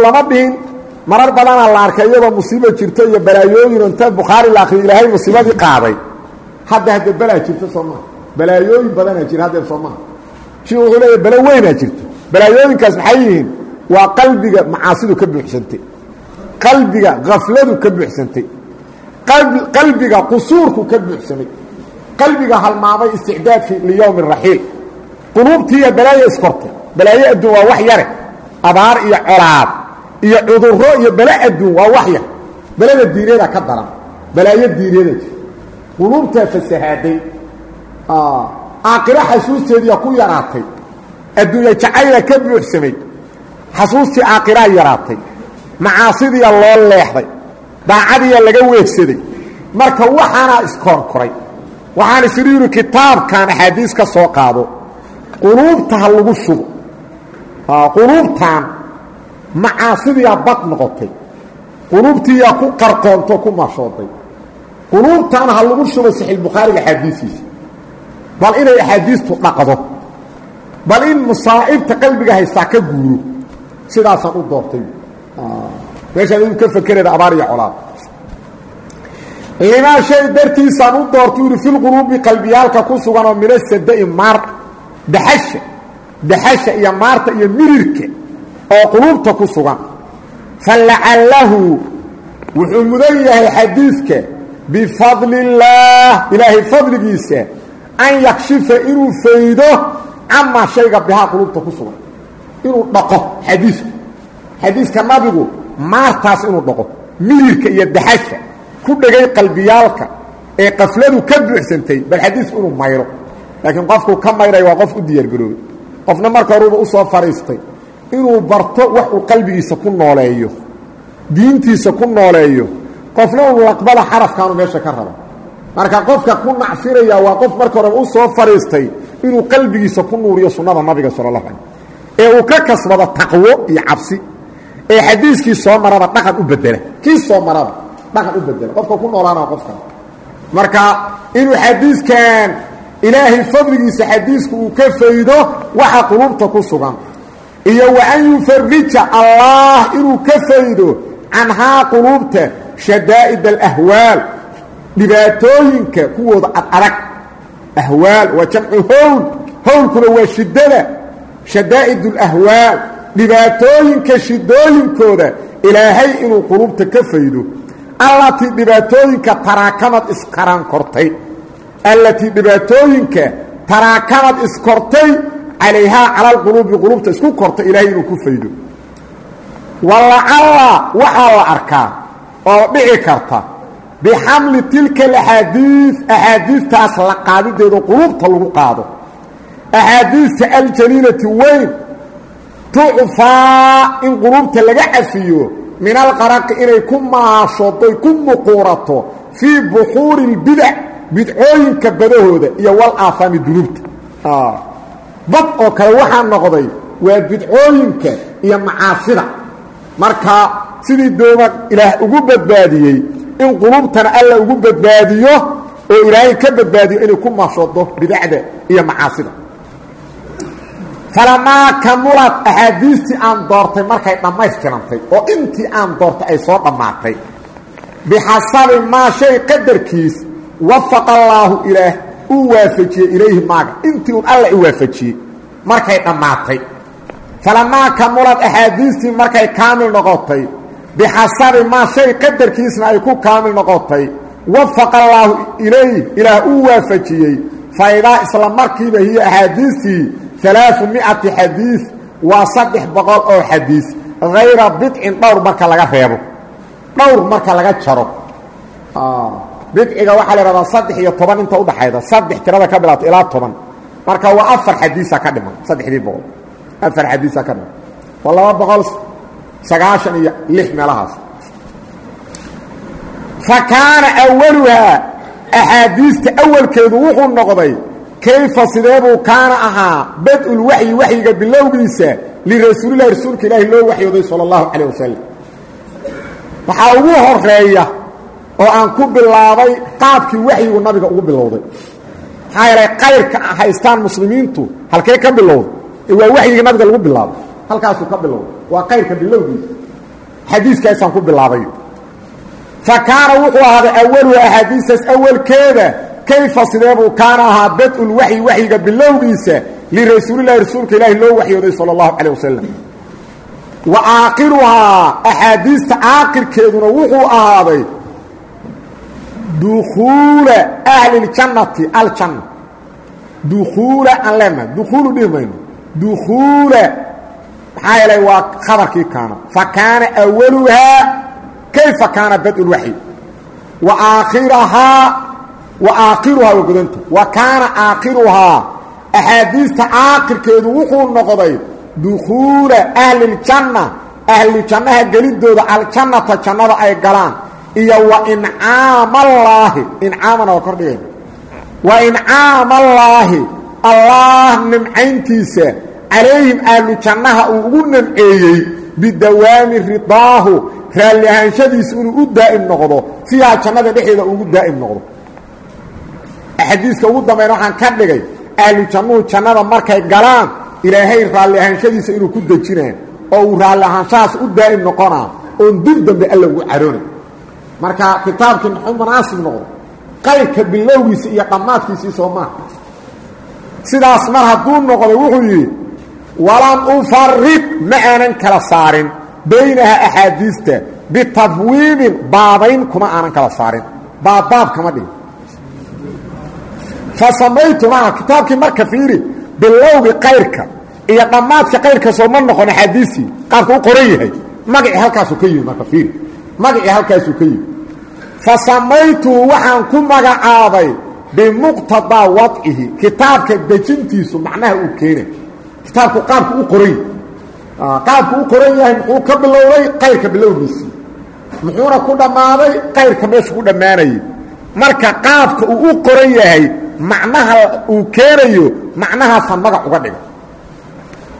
marar badanaa la arkay iyadoo musiibo iyo balaayooyin inta bukhaari la akriyo ilaahay musiibadii qaaday hadda hadda balaa jirto soo maha balaayooyin badanaa jira haddeer soo maha shii wuxuu leeya balo weynaa jirto. Balaayooyinkaas maxay yihiin? Waa qalbiga macaasidu ka buuxsantay. Qalbiga khafladu ka buuxsantay. Qalbiga qusuurku ka buuxsamay qalbiga halmaamay isticdaadkii liyowmi raxiil. Quluubtiiya balaayo iskortay. Balaayo adduun waa wax yare. Abaar iyo colaad. Iyo cuduro iyo bale adduun waa wax yar. Belada diineeda ka daran. Balaayo diineeda jir quluubtaa fasahaaday aakiro xasuusteediya ku yaraatay. Adduunya jacayla ka buuxsamay. Xasuustii aakiraa yaraatay. Macaasidiya loo leexday. Daacadiya laga weegsaday. Marka waxaanaa iskoonkoray waxaan isiri yidhi kitaabkan axaadiis ka soo qaado. Quluubta ha lagu shugo quluubtan macaasidiyaa bad noqotay. Quluubtiiyaa ku qarqoonto ku mashooday quluubtan ha lagu shugo saxiixbukhaariga axaadiisiisa bal inay axaadiistu dhaqdo. Bal in masaa'ibta qalbiga haystaa ka guuro. Sidaasaan u doortay. Meeshaan inuu ka fakerada abaar iyo colaad. Limaa shay dartiisaan u doorta yidhi filquluubi qalbiyaalka ku suganoo mina sadai maar daxasha daxasha iyo maarta iyo mirirka oo quluubta ku sugan. Falacallahu wuxuu mudan yahay xadiidka bifadli illaah ilaahay fadligiisa an yakshifa inuu faydo camaa shayga bihaa quluubta ku sugan. Inuu dhaqo xadiisku. Xadiiska nabigu maartaas inuu dhaqo. Mirirka iyo daxasha ku dhegay qalbiyaalka ee qafladu ka buuxsantay bal xadiisku inuu mayro. Laakiin qofku ka mayray waa qof u diyaargaroobay qofna marka horuba u soo fadhiistay inuu barto wax uu qalbigiisa ku nooleeyo diintiisa ku nooleeyo qofna uu laqbada xarafkaanu meesha ka rabo. Marka qofka ku nacfiraya waa qof marka horeba u soo fadhiistay inuu qalbigiisa ku nuuriyo sunnada nabiga sala allahu alay ee uu ka kasbado taqwo iyo cabsi. Ee xadiiskii soo maraba dhaqan u bedela kii soo maraba dhaqan u bedela qofka ku noolaana qofkan marka inuu xadiiskan ilaahay fadligiisa xadiisku uu ka faydo waxa qulubta ku sugan. Iyo wa an yufarija allah inuu ka faydo canhaa quluubta shadaa'id alahwaal dhibaatooyinka kuwooda adadag ahwaal waa jamcu howl howlkuna waa shiddada. Shadaa'id alahwaal dhibaatooyinka shidooyinkooda ilaahay inuu qulubta ka faydo. Allatii dhibaatooyinka taraakamad iskaraan kortay. Allatii dhibaatooyinka taraakamad iskortay calayhaa cala alquluubi qulubta isku kortay ilaahay inuu ku faydo. Walacalla waxaa la arkaa oo dhici karta. Bixamli tilka alaxaadiid axaadiidtaas la qaadideedo qulubta lagu qaado. Axaadiidta aljaliilati weyn tucfaa in qulubta laga cafiyo min alqaraqi inay ku maashoodoy ku muquurato fii buxuuri اlbidac bidcooyinka badahooda iyo wal aafaami dunuubta bad oo kale waxaa noqday waa bidcooyinka iyo macaasida. Marka sidii dooma ilaah ugu badbaadiyey in qulubtana alla ugu badbaadiyo oo ilaahay ka badbaadiyo inay ku maashoodo bidacda iyo macaasida. Falamaa kamulad axaadiistii aan doortay markay dhammaystirantay oo intii aan doortay ay soo dhammaatay bixasabi maa shay qadarkiis wafaqa allaahu ilaah uu waafajiyey ilayhi maaga. Intii un alla u waafajiyey markay dhammaatay. Falamaa kamulad axaadiistii markay kaamil noqotay bixasabi maa shay qadarkiisna ay ku kaamil noqotay wafaqa allaahu ilayh ilaah uu waafajiyey faidaa isla markiiba hiyo axaadiistii alaaثu miati xadiiث waa saddex boqol oo xadiis hayra bidcin dhowr marka laga reebo dhowr marka laga jaro bidciga waxaa la ihahdaa saddex iyo toban inta udhaxayda saddex tirada ka bilaato ilaa toban marka waa afar xadiisa ka dhiman saddexdii boqol afar xadiisa ka dhiman waa laba boqol sagaashan iyo lix meelahaas. Fa kaana awaluhaa axaadiista awalkeedu wuxuu noqday kayfa sideebuu kaana ahaa? Bad-ulwaxyi waxyiga bilowgiisa lirasuulilahi rasuulka ilaahi loo waxyooday sala allahu calayh wasalam waxaa ugu horreeya oo aan ku bilaabay qaabkii waxyigu nabiga ugu bilowday. Maxaa yeelay qayrka haystaan muslimiintu halkee ka bilowday? Waa waxyiga nabiga lagu bilaabay halkaasuu ka bilowday waa qayrka bilowgiisa xadiiskaasaan ku bilaabay. Fa kaana wuxuu ahaaday awaluhu axaadiistaas awalkeeda kayfa sideebuu kaana ahaa bad-ulwaxyi waxyiga bilowgiisa lirasuulilahi rasuulka ilaahi loo waxyooday sala allahu calay wasalam wa aakiruhaa axaadiista aakirkeeduna wuxuu ahaaday dukuula ahli اljannati aljanna. Dukuula aan leenahay dukuulu dhihi mayno. Dukuula maxaa yeelay waa khabarkii kaana. Fa kaana awaluhaa kayfa kaana bad-ulwaxyi wa aakhirahaa wa aakhiruhaa waa godanta wa kaana aakhiruhaa axaadiista aakirkeedu wuxuu noqday dukuula ahli اljanna ahlu jannaha gelidooda aljannata jannada ay galaan. Iyo wa incaamallaahi incaamana waa kordhigayna wa incaamallaahi allaah nimcayntiisa calayhim ahlu jannaha uu ugu namceeyey bidawaami ridaahu raalli ahaanshadiisa inuu u daa'im noqdo fiihaa jannada dhexeeda ugu daa'im noqdo. Xadiiska ugu dambayna waxaan ka dhigay ahlu jannuhu jannada markay galaan ilaahay raalli ahaanshadiisa inuu ku dejinaa oo uu raalli ahaanshahaas u daa'im noqonaa oon dib dambe alla ugu caroonay. Marka kitaabkii muxuu munaasib noqdo qayrka bilowgiisa iyo dhammaadkiisii soo maaha sidaas mar hadduu noqday wuxuu yidhi walam ufariq ma aanan kala saarin. Baynaha axaadiista bitafwiidin baabayn kuma aanan kala saarin. Baabbaab kama dhigin. Fa samaytu maha kitaabkii marka fiiri bilowgii qayrka. Iyo dhammaadka qayrka soo ma noqon axaadiistii. Qaabka u qoran yahay. Magacii halkaasuu ka yimi marka fiiri magacii halkaasuu ka yimi fa samaytuhu waxaan ku magacaabay bimuqtadaa wadcihi. Kitaabka dejintiisu macnaha uu keenay kitaabku qaabku u qoran yahay qaabku u qoran yahay muxuu ka bilowday? Qayrka bilowgiisii. Muxuuna ku dhammaaday? Qayrka meeshu ku dhammaanayay. Marka qaabka uu u qoran yahay macnaha uu keenayo macnahaasaan magac uga dhigay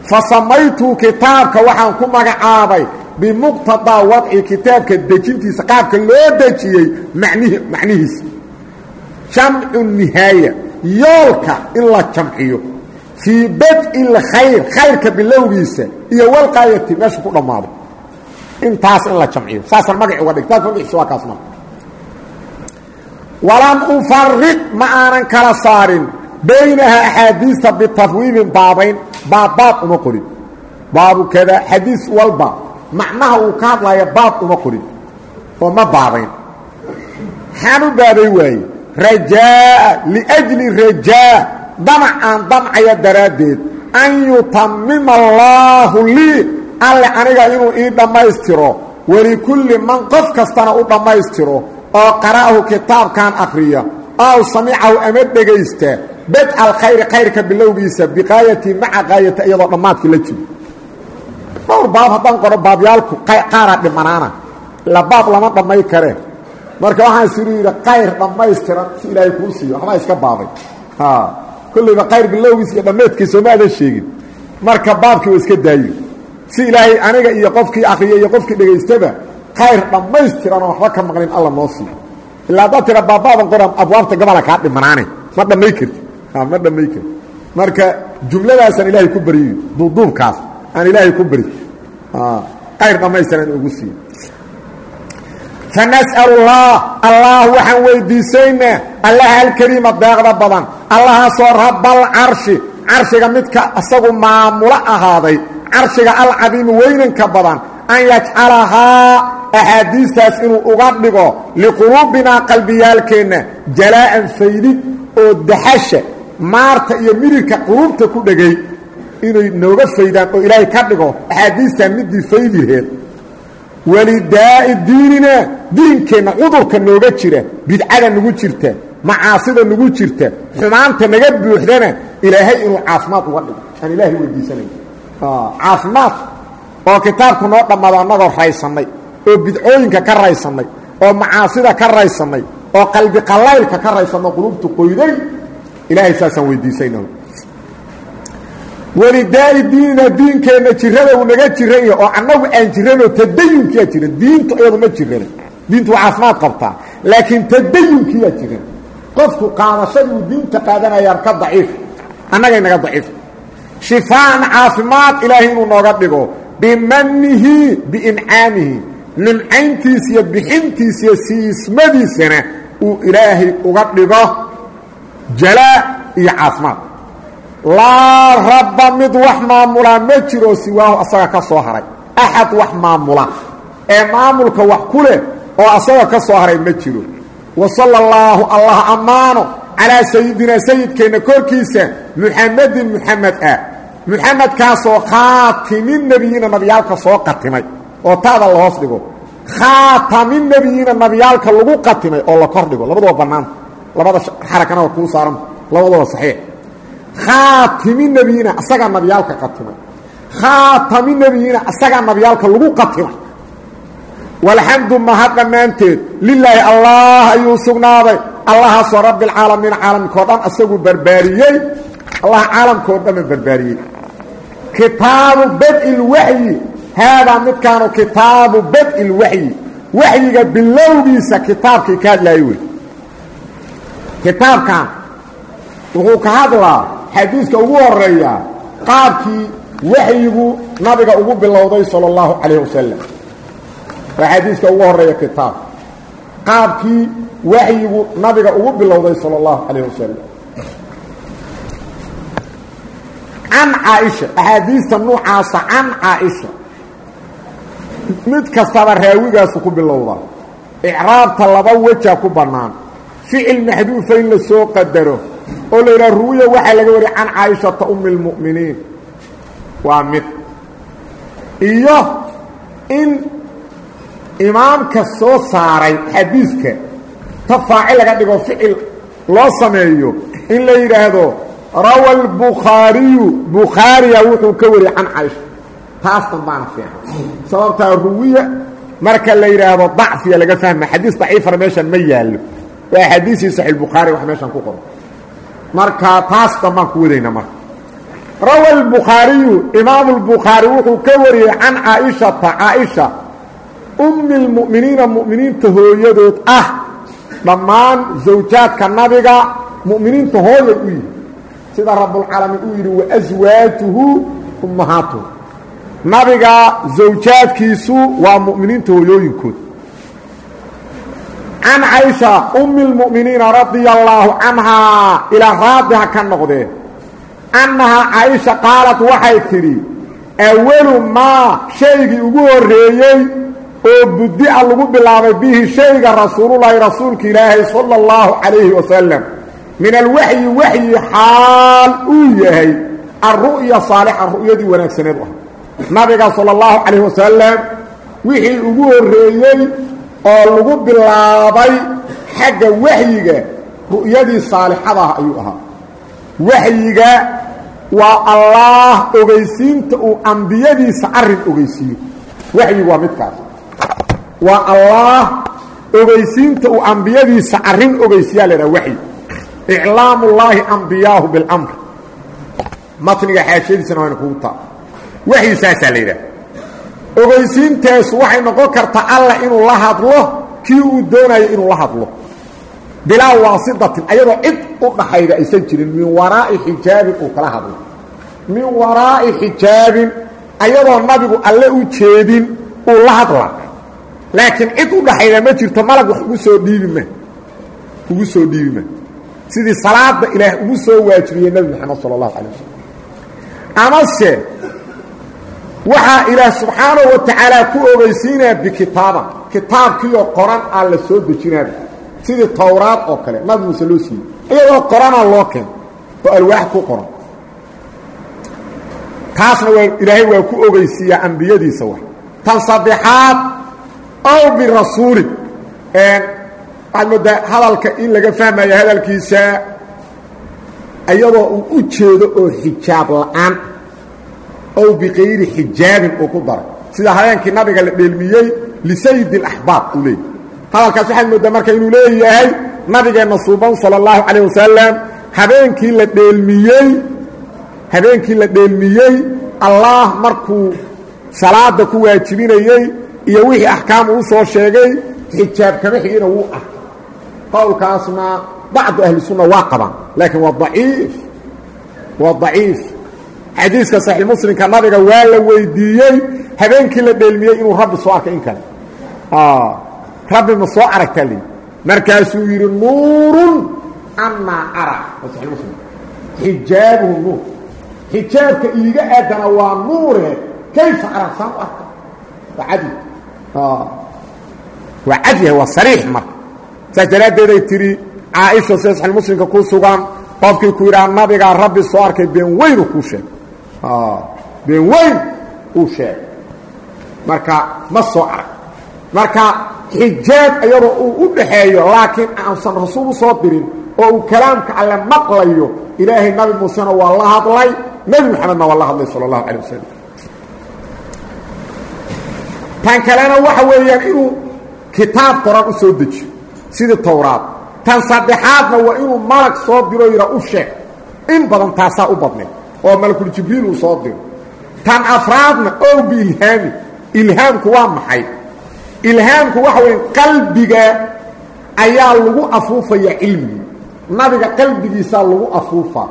fa samaytuhu kitaabka waxaan ku magacaabay bimuqtadaa wadci kitaabka dejintiisa. Qaabka loo dejiyey manihi macnihiisa. Jamcu nihaaya yoolka in la jamciyo fii bad-i lkhayr khayrka bilowgiisa iyo walqaayati meesha ku dhammaaday intaas in la jamciyo saasaan magaci uga dhig kitaabka magaciisa waa kaas marka walam ufariq ma aanan kala saarin baynaha axaadiista bitafwiidin baabayn baabbaab uma qorin baabu kada xadiis walba macnaha uu ka hadlaya baab uma qorin oo ma baabayn maxaan u baabay waaye rajaa'a liajli rajaa damac aan damcaya daraaddeed an yutamima allaahu lii alle aniga inuu ii dhammaystiro welikulli man qof kastana u dhammaystiro oo qara'ahu kitaabkan akhriya ow samicahu ama dhegaysta bad alkhayri khayrka bilowgiisa biqaayati maca qaayati iyadoo dhammaadkii la jiro. Dhowr baab haddaan qoro baabyaalku qaaraa dhimanaana. Ila baab lama dhammay kare. Marka waxaan siru yidhi qayr dhammaystiran si ilaahay kuu siiyo waxbaa iska baabay kollayba qayr bilowgiisa iyo dhammeedkiisa ma adan sheegin. Marka baabkii waa iska daayo si ilaahay aniga iyo qofkii akriya iyo qofkii dhegaystaba qayr dhammaystiranoo waxba ka maqlin alla noo siiyo ilaa haddaad tira baabaaban qora abwaabta gabola kaa dhimanaane. Ma dhammay karti ma dhammay karti marka jumladaasaan ilaahay ku baryiy duuduubkaas aan ilaahay ku bari qayr dhammaystiran ugu siiyo fanas'al allah allah waxaan weydiisaynaa allaha alkariima deeqda badan allahaasoo rabalcarshi carshiga midka isagu maamulo ahaaday carshiga alcadiimi weynanka badan an yajcalahaa axaadiistaas inuu uga dhigo liquluubinaa qalbiyaalkeenna jalaa'an faydid oo daxasha maarta iyo mirirka quluubta ku dhegay inay nooga faydaan oo ilaahay ka dhigo axaadiistan midii faydiheed walidaa'i diinina diinkeenna cudurka nooga jira bidcada nagu jirta macaasida nagu jirta xumaanta naga buuxdana ilaahay inuu caafimaad uga dhigo. Aan ilaahay weydiisanay. Caafimaad oo kitaabku noo dhammaado annagoo raysannay oo bidcooyinka ka raysannay oo macaasida ka raysannay oo qalbi qallaylka ka raysanno qulubtu qoyday ilaahay saasaan weydiisayna walidaa'i diinina diinkeenna jirada uu naga jiran yahay oo annagu aan jiranoo tadayunkiyaa jiran diintu iyadu ma jirana diintu waa caafimaad qabtaa. Laakiin tadayunkiyaa jiran qofku qaadashaduu diinta qaadanayaan ka daciif. Annagay naga daciif. Shifaaan caafimaad ilaahay inuu nooga dhigo. Bimanihi biincaamihi. Nimcayntiisa iyo bixintiisa iyo siismadiisana uu ilaahay uga dhigo. Jalaa iyo caafimaad laa rabba mid wax maamulaa ma jiro siwaahu asaga ka soo haray. Axad wax maamula. Ee maamulka wax ku leh oo asaga ka soo haray ma jiro. Wa sala allaahu allah ammaano calaa sayidinaa sayidkeenna korkiisa muxamedin muxamed ah. Muxamedkaasoo khaatimin nebiyiina nabiyaalka soo qatimay oo taada la hoos dhigo. Khaatamin nebiyiina nabiyaalka lagu qatimay oo la kor dhigo. Labadaba bannaanta labada xarakana waa kuu saaran. Labadaba saxiix khaatimi nebiyiina asagaa nabiyaalka qatimay. Khaatami nebiyiina asagaa nabiyaalka lagu qatimay. Walxamdu mahad dhammaanteed lilaahi allah ayuu sugnaaday. Allahaasoo rabbialcaalamiin caalamkao dhan asaguu barbaariyey. Allah caalamkao dhanna barbaariyey. Kitaabu badi lwaxyi haadaa midkaanu kitaabu badi lwaxyi waxyiga bilowgiisa kitaabkii ka hadlaayey wey kitaabkan wuxuu ka hadlaa xadiiska ugu horeeya qaabkii waxyigu nabiga ugu bilowday salى اllahu calayh wasalam waa xadiiska ugu horeeya kitaab qaabkii waxyigu nabiga ugu bilowday salى اllahu calayh wasalam can caaisha axaadiista nuucaasa can caaisha mid kastaba raawigaasu ku bilowdaa icraabta laba weja ku bannaan ficil maxduufa in la soo qadaro oo la yidhaha ruwiya waxaa laga wariya can caaishata umi اlmu'miniin waa mid. Iyo in imaamka soo saaray xadiiska ta faacil laga dhigo ficil loo sameeyo in la yidhaahdo rawa albukhaariyu bukhaariya wuxuu ka wariyey can caaisha. Taastan baana fiican. Sababtaa ruwiya marka la yidhaahdo dacfiya laga fahma xadiis daciifana meeshan ma yaallo. Waa xadiisii saxiixbukhaari wax meeshan ku qoran marka taastan baan ku wadayna marka. Rawa albukhaariyu imaamu lbukhaari wuxuu ka wariyey can caaishata caaisha ummi اlmu'miniina mu'miniinta hooyadood ah dhammaan zawjaadka nabiga mu'miniinta hooya u yihi sida rabbulcaalamiin uu yidhi waaswaajuhu ummahaatuhu. Nabiga zawjaadkiisu waa mu'miniinta hooyooyinkood can caisha umi lmu'miniina radia allaahu canhaa ilaa raadi ha ka noqdee annahaa caaisha qaalad waxay tidhi awalu maa shaygii ugu horreeyey oo buddi'a lagu bilaabay bihi shayga rasuululaahi rasuulka ilaahay sala allahu calayhi wasalam min alwaxyi waxyi xaal uu yahay alru'ya saalixa ru'yadii wanaagsaneed u ah nabiga sala allahu calayhi wasalam wixii ugu horreeyey oo lagu bilaabay xagga waxyiga ru'yadii saalixada ah ayuu ahaa. Waxyiga waa allaah ogeysiinta uu ambiyadiisa arrin ogeysiiyo. Waxyigu waa midkaas. Waa allaah ogeysiinta uu ambiyadiisa arrin ogeysiyaa laydhaha waxyi iclaamu llaahi ambiyaahu biاlamr matniga xaashiyadiisana wayna kugu taa. Waxyi saasaa la yidhaha ogeysiintaasu waxay noqon kartaa allah inuu la hadlo kii uu doonayo inuu la hadlo. Bilaa waasitatin ayadoo cid u dhaxayda aysan jirin min waraa'i xijaabin uu kala hadlo. Min waraa'i xijaabin ayadoo nabigu alle u jeedin uu la hadla. Laakiin cid u dhaxayda ma jirto malag wax ugu soo dhiibi ma. Ugu soo dhiibi ma. Sidii salaada ilaah ugu soo waajibiyey nebi moxamed sala allahu calay wasalam amase waxaa ilaah subxaanahu wa tacaala ku ogeysiinaya bikitaaba kitaabkiioo qoran aa la soo dejinaaba sidii towraad oo kale nabi muuse loo siiyey. Iyadoo qoranaa loo keen oo alwaax ku qoran. Taasna waa ilaahay waa ku ogeysiiyaa ambiyadiisa wa tan saddexaad ow birasuulin waxaad moodaa hadalka in laga fahmaya hadalkiisa iyadoo uu u jeedo oo xijaab la'aan ow bikayri xijaabin uu ku daray sida habeenkii nabiga la dheelmiyey lisayidi اlaxbaab uu leeyay hadalkaas waxaad moodaa marka inuu leeyahay nabigeenna suuban salى اllahu calayه wasalam habeenkii la dheelmiyey habeenkii la dheelmiyey allaah markuu salaada ku waajibinayey iyo wixii axkaam uu soo sheegay xijaab kama xigina wuu ah qowlkaasna bacdu ahli sunna waa qabaan laakiin waa daciif waa daciif xadiiska saxiix muslimka nabiga waa la weydiiyey. Habeenkii la dheelmiyey inuu rabbi soo arkay in kale. Rabbi ma soo aragtaa lii markaasuu yidhi nuurun anaa ara. Xijaabuhu nuur. Xijaabka iiga aadana waa nuure. Kayfa ara? Saan u arka. Waa cadi. Waa cad yahay waa sariix marka. Saas daraaddeeday tidhi caaisha sida saxiix muslimka ku sugan qofkii ku yidhaha nabigaa rabbi soo arkay been weynu kuu sheegay been weyn uu sheegay marka ma soo arag. Marka xijaab iyadoo uu u dhaxeeyo laakiin aansan rasuul u dirin oo uu kalaamka alle maqlayo ilaahay nabi muusena waa la hadlay. Nebi moxamedna waa la hadlay sala allahu calay wasalam tan kalena waxa weeyaan inuu kitaab soo dejiyo sidii towraad tan saddexaadna waa inuu malag soo diroo yidhaa u sheeg. In badan taasaa u badneed oo malakul jibriil uu soo diro. Tan afraadna ow biilhaami ilhaamku waa maxay? Ilhaamku waxa weya qalbiga ayaa lagu afuufaya cilmigii nabiga qalbigiisaa lagu afuufaa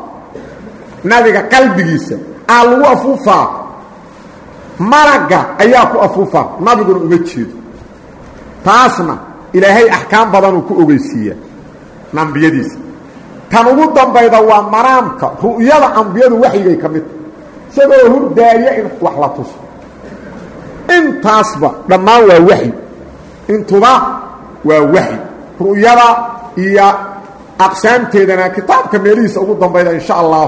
nabiga qalbigiisa aa lagu afuufaa malagga ayaa ku afuufaa nabiguna uma jeedo. Taasna ilaahay axkaam badanuu ku ogeysiiyaa ambiyadiisa tan ugu dambayda waa manaamka ru'yada ambiyadu waxyigay ka midta isagoo hurdaaya in wax la tuso. Intaasba dhammaan waa waxyi. Intuba waa waxyi. Ru'yada iyo aqsaamteedana kitaabka meelihiisa ugu dambayda insha allah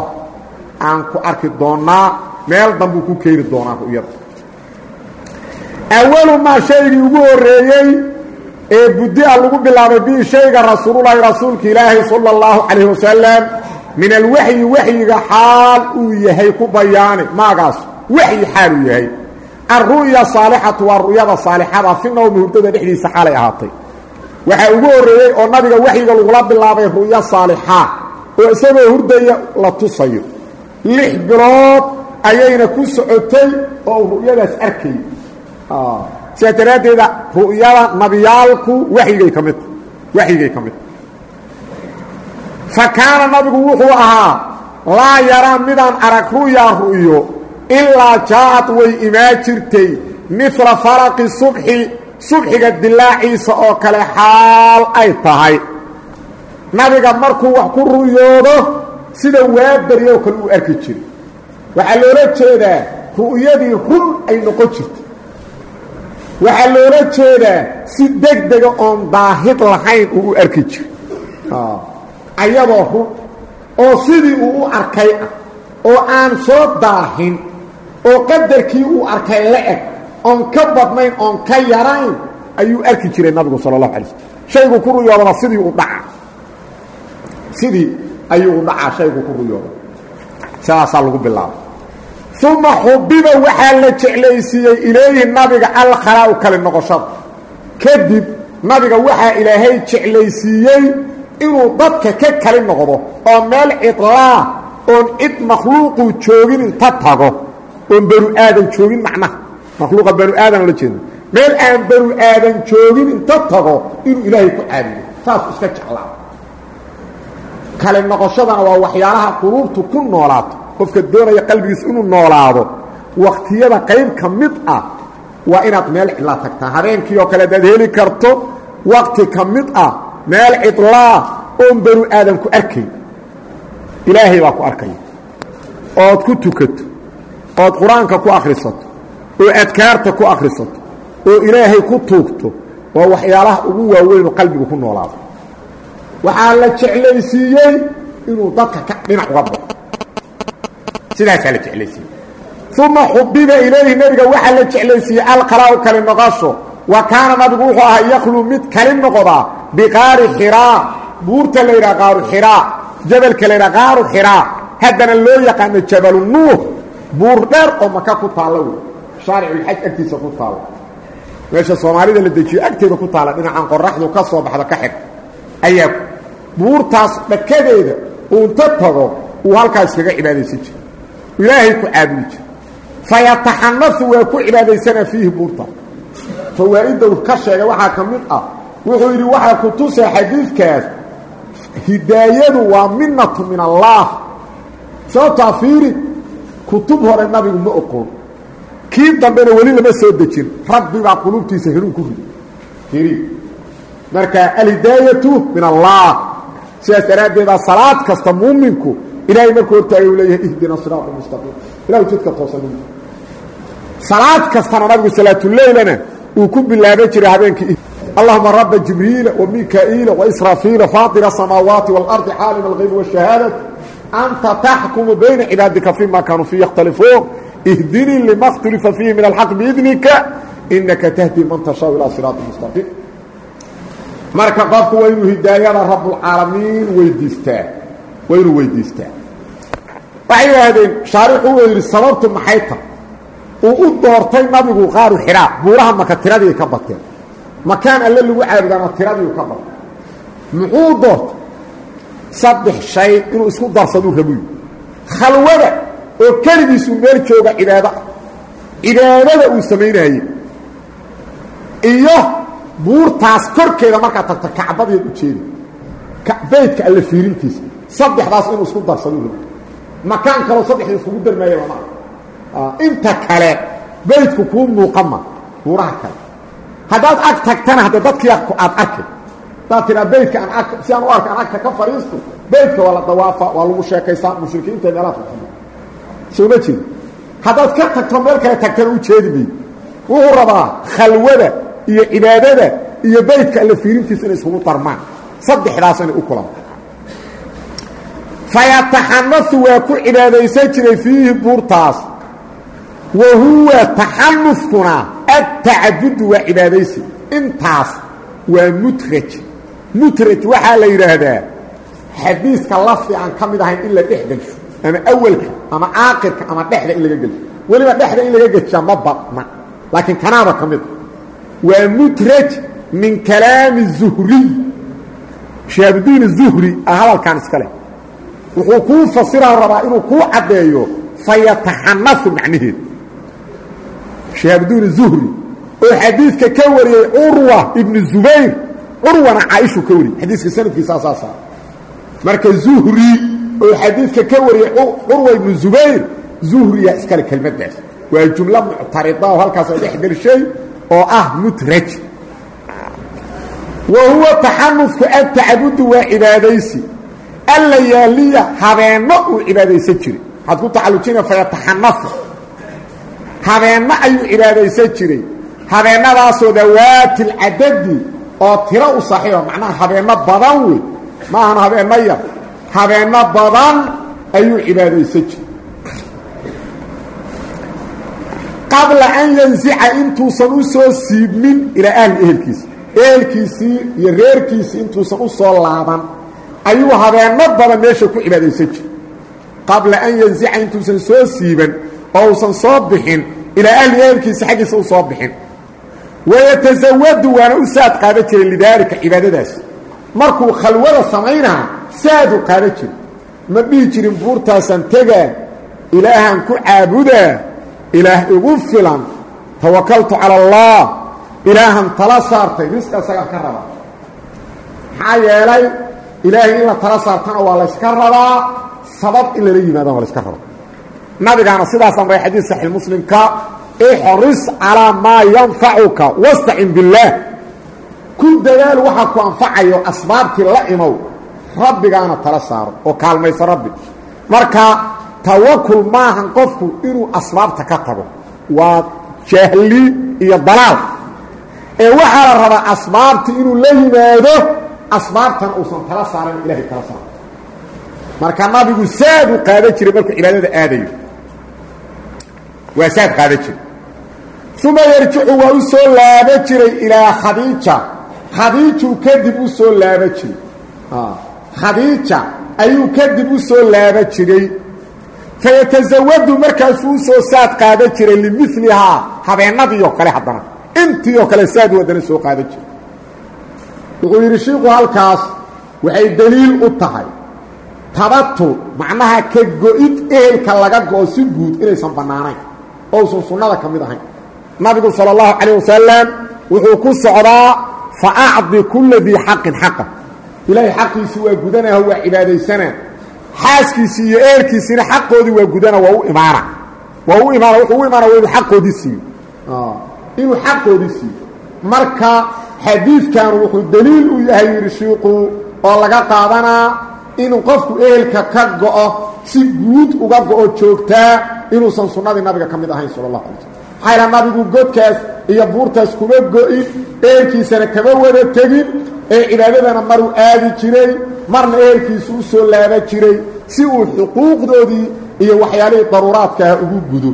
aan ku arki doonnaa meel dambuu ku keeni doonaa ru'yada. Awalu maa shaygii ugu horreeyey ee budia lagu bilaabay bii shayga rasuululahi rasuulka ilaahi sala اllahu calayh wasalam min alwaxyi waxyiga xaal uu yahay ku bayaani. Maagaas waxyi xaal uu yahay. Alru'ya saalixatu waa ru'yada saalixada fi nawmi hurdada dhexdiisa xaalay ahaatay. Waxaa ugu horreeyey oo nabiga waxyiga lagula bilaabay ru'yo saalixa oo isagoo hurdaya la tusayo. Lix bilood ayayna ku socotay oo uu ru'yadaas arkay sidaa daraaddeeda ru'yada nabiyaalku waxyigay ka midta waxyigay ka midta fa kaana nabigu wuxuu ahaa laa yaraa midaan arag ru'yaa ru'yo ilaa jaa'ad way imaa jirtay midla faraqi subxi subxiga dilaaciisa oo kale xaal ay tahay. Nabiga markuu wax ku ru'yoodo sida waabaryoo kale uu arki jiray waxaa loola jeedaa ru'yadii run ay noqon jirtay waxaa loola jeedaa si deg dega oon daahid lahayn uu u arki jiray ayadoo run oo sidii uu u arkay ah oo aan soo daahin oo qadarkii uu arkay la eg oon ka badnayn oon ka yarayn ayuu arki jiray nabigu sala allahu alay slm shaygu ku ruyoodana sidii u dhaca sidii ayuu u dhacaa shaygu ku ruyooda sidaasaa lagu bilaabay uma xubiba waxaa la jeclaysiiyey ilayhi nabiga alkhalaau kale noqoshada kadib nabiga waxaa ilaahay jeclaysiiyey inuu dadka ka kali noqdo oo meel cidlaa oon cid makhluuquu joogin inta tago oon banu aadan joogin macnaha makhluuqa banu aadan la jeedno meel aan banu aadan joogin inta tago inuu ilaahay ku caabudo saas iska jeclaa kale noqoshadana waa waxyaalaha quluubtu ku noolaato qofka doonaya qalbigiisa inuu noolaado waktiyada qayb ka mid ah waa inaad meel cidlaa tagtaa. Habeenkii oo kale adaad heli karto wakti ka mid ah meel cidlaa oon banu aadan ku arkay ilaahay baa ku arkaya ood ku tukato ood qur'aanka ku akhrisato oo adkaarta ku akhrisato oo ilaahay ku tuugto waa waxyaalaha ugu waaweynoo qalbigu ku noolaado. Waxaa la jeclaysiiyey inuu dadka ka dhinac uga bao sidaasaa la jeclaysiiyey uma xubiba ilayhi nebiga waxaa la jeclaysiiyey alqalaau kali noqosho wa kaana nabigu wuxuu ahaa yaklu mid kali noqdaa biqaari xiraa. Buurta la yidhaha qaaru xiraa jabalka la yidhaha qaaru xiraa. Haddana loo yaqaano jabalu nuux buur dheer oo maka ku taalla wey. Shaariculxaj agtiisa ku taalla. Meesha soomaalida la dejiyo agteeda ku taalla dhinacan qoraxdu ka soo baxdo ka xig ayaa buurtaas dhakadeeda uunta tago uu halkaas kaga cibaadaysan jira ilaahay ku caabudi jira fayataxanasu waa ku cibaadaysanaa fiihi buurta. Fawaa'idda uu ka sheegay waxaa ka mid ah wuxuu yidhi waxaa ku tusaa xadiidkaas hidaayadu waa minatu min allaah. Sababtaa fiiri kutub hore nabigu ma oqon kii dambena weli lama soo dejin rabbi baa qulubtiisa hanuun ku riday iri marka alhidaayatu min allah sidaas daraaddeedaa salaad kasta muuminku ilaahay markuu hortaagay u leeyahay ihdina siraata mustaqiim. Ilahu jidka toosanin salaad kastana nabigu salaatuleylana uu ku bilaaban jiray habeenkii allahuma raba jibriila wamikaa'iila waisraafiila faatira asamaawaati waalardi caalima algaybi waashahaadati anta taxkumu bayna cibaadika fima kaanuu fii yakhtalifuun ihdinii lima khtulifa fiihi min alxaq biidnika inaka tahdi man tashaau ilaa siraati mustaqiim. Marka qofku waa inuu hidaayada rabbulcaalamiin weydiistaa waa inuu weydiistaa waxay yidhaahdeen shaarixu uu yidhi sababtu maxay ta uu u doortay nabigu qaaru xidhaa buuraha maka tiradii ka bateen makaan alle lagu caabudana tiradii ka batay. Muxuu doortay? Saddex shay inuu isku darsaduu rabuy khalwada oo keligiisuu meel jooga cibaado cibaadada uu samaynayey iyo buurtaas korkeeda markaad tagto kacbadeed u jeedi beydka alle fiirintiisa. Saddexdaas inuu isku darsado makaan kaloo saddexda iskugu darmaaya lama inta kale beydku kuu muuqama buuraha kale. Haddaad ag tagtana hadda dadkii aad arkay haddaad tiraa beydka aan si aan u arka aan agta ka fadhiisto beydka waa la dawaafa waa lagu sheekaysaa mushrikiinta meelaha fadhiya soo ma jeedi haddaad ka tagto meel kale tagtana u jeedi mayd wuxuu rabaa khalwada iyo cibaadada iyo beydka alle fiirintiisa inay iskugu darmaan. Saddexdaas inay u kulanto fayataxanasu waa ku cibaadaysan jiray fiihi buurtaas. Wa huwa taxanuskuna adtacabudu waa cibaadaysi. Intaas waa mutraj. Mutraj waxaa la yidhaahdaa xadiiska lafdi aan ka mid ahayn in la dhex gelsho ama awalka ama caaqirka ama dhexda in laga gelsho weliba dhexda in laga gelshaa ma badna laakiin kanaaba ka mida waa mutraj min kalaami zuhriy shaabudiin zuhri ah hadalkan iska leh wuxuu kuu fasiraa rabaa inuu kuu caddeeyo fayataxanasu macnaheed shaabudiin zuhri oo xadiidka ka wariyey curwa ibnu zubayr curwana caaishuu ka wariyey xadiiska sanadkiisaa saasa marka zuhri oo xadiidka ka wariyey curwa ibnu zubayr zuhriyaa iskale kelmaddaas. Waa jumlo muctarida oo halkaas ay dhex gelshay oo ah mutraj. Wa huwa taxanufku adtacabudu waa cibaadaysi allayaaliya habeenno uu cibaadaysan jiray. Waxaad ku tacallujina fayataxanafu habeenno ayuu cibaadaysan jiray. Habeennadaasoo dawaati lcadadi oo tiro u saxiiba macnaha habeenno badan wey ma ahan habeenno yar. Habeenno badan ayuu cibaadaysan jiray. Qabla an yansica intuusan u soo siibmin ilaa ahli ehelkiisa ehelkiisii iyo reerkiisii intuusan u soo laaban ayuu habeenno badan meesha ku cibaadaysan jiray qabla an yansica intuusan soo siiban oo uusan soo bixin ilaa ahli ehelkiisa xaggiisa u soo bixin. Wayatasawadu waana u saad qaadan jiray lidaalika cibaadadaas. Markuu khalwada samaynaa saaduu qaadan jiray ma dhihi jirin buurtaasaan tegaa ilaahaan ku caabudaa ilaah igu filan tawakaltu cala allah ilaahan tala saartay risqa isagaa ka raba. Maxaa yeelay ilaahay in la tala saartana waa layska rabaa sabab in lala yimaadana waa layska rabaa nabigaana sidaas amray xadiid saxiix muslimka ixris calaa maa yanfacuka wastacin billaah. Ku dadaal waxaa ku anfacayo asbaabtii la imow rabbigaana tala saaro oo kaalmayso rabbi. Marka tawakul maahan qofku inuu asbaabta ka tago waa jahli iyo dalaal. Ee waxaa la rabaa asbaabta inuu la yimaado asbaabtana uusan tala saaran ilahay tala saaro. Marka nabigu saaduu qaadan jiray markuu cibaadada aadayo. Waa saad jiray. Uma yarjicu waa u soo jiray ilaa khadiija. Khadiijuu kadib u soo laaba jiray. Khadiija ayuu kadib u soo laaba jiray. Fayatasawadu markaasuu u soo saad qaadan jiray limilihaa habeennadii oo kale haddana. Intii oo kale saadu haddana soo qaadan jiray wuxuu yidhi shiiku halkaas waxay deliil u tahay. Tabatur macnaha ka go-id ehelka laga go-o si guud inaysan bannaanayn. Ousan sunnada ka mid ahayn. Nabigu sala allahu calayh wasalam wuxuu ku socdaa fa acdi kulla dii xaqin xaqa. Ilaahay xaqiisii waa gudanaho waa cibaadaysanaa xaaskiisii iyo ehelkiisiina xaqoodii waa gudana waa u imaana. Waa u imaana wuxuu u imaana waa xaqoodii siiyo. Inuu xaqoodii siiyo. Marka xadiidkan wuxuu daliil u yahay yidhi shiiqu oo laga qaadanaa inuu qofku ehelka ka go'o si guud uga go'o joogtaa inuusan sunnadii nabiga ka mid ahayn sala allahu alay slm maxayla nabigu godkaas iyo buurtaas kuma go'in ehelkiisana kama wada tegin ee cibaadadana maruu aadi jiray marna ehelkiisu u soo laaba jiray si uu xuquuqdoodii iyo waxyaalihii daruuraadkaah ugu gudo.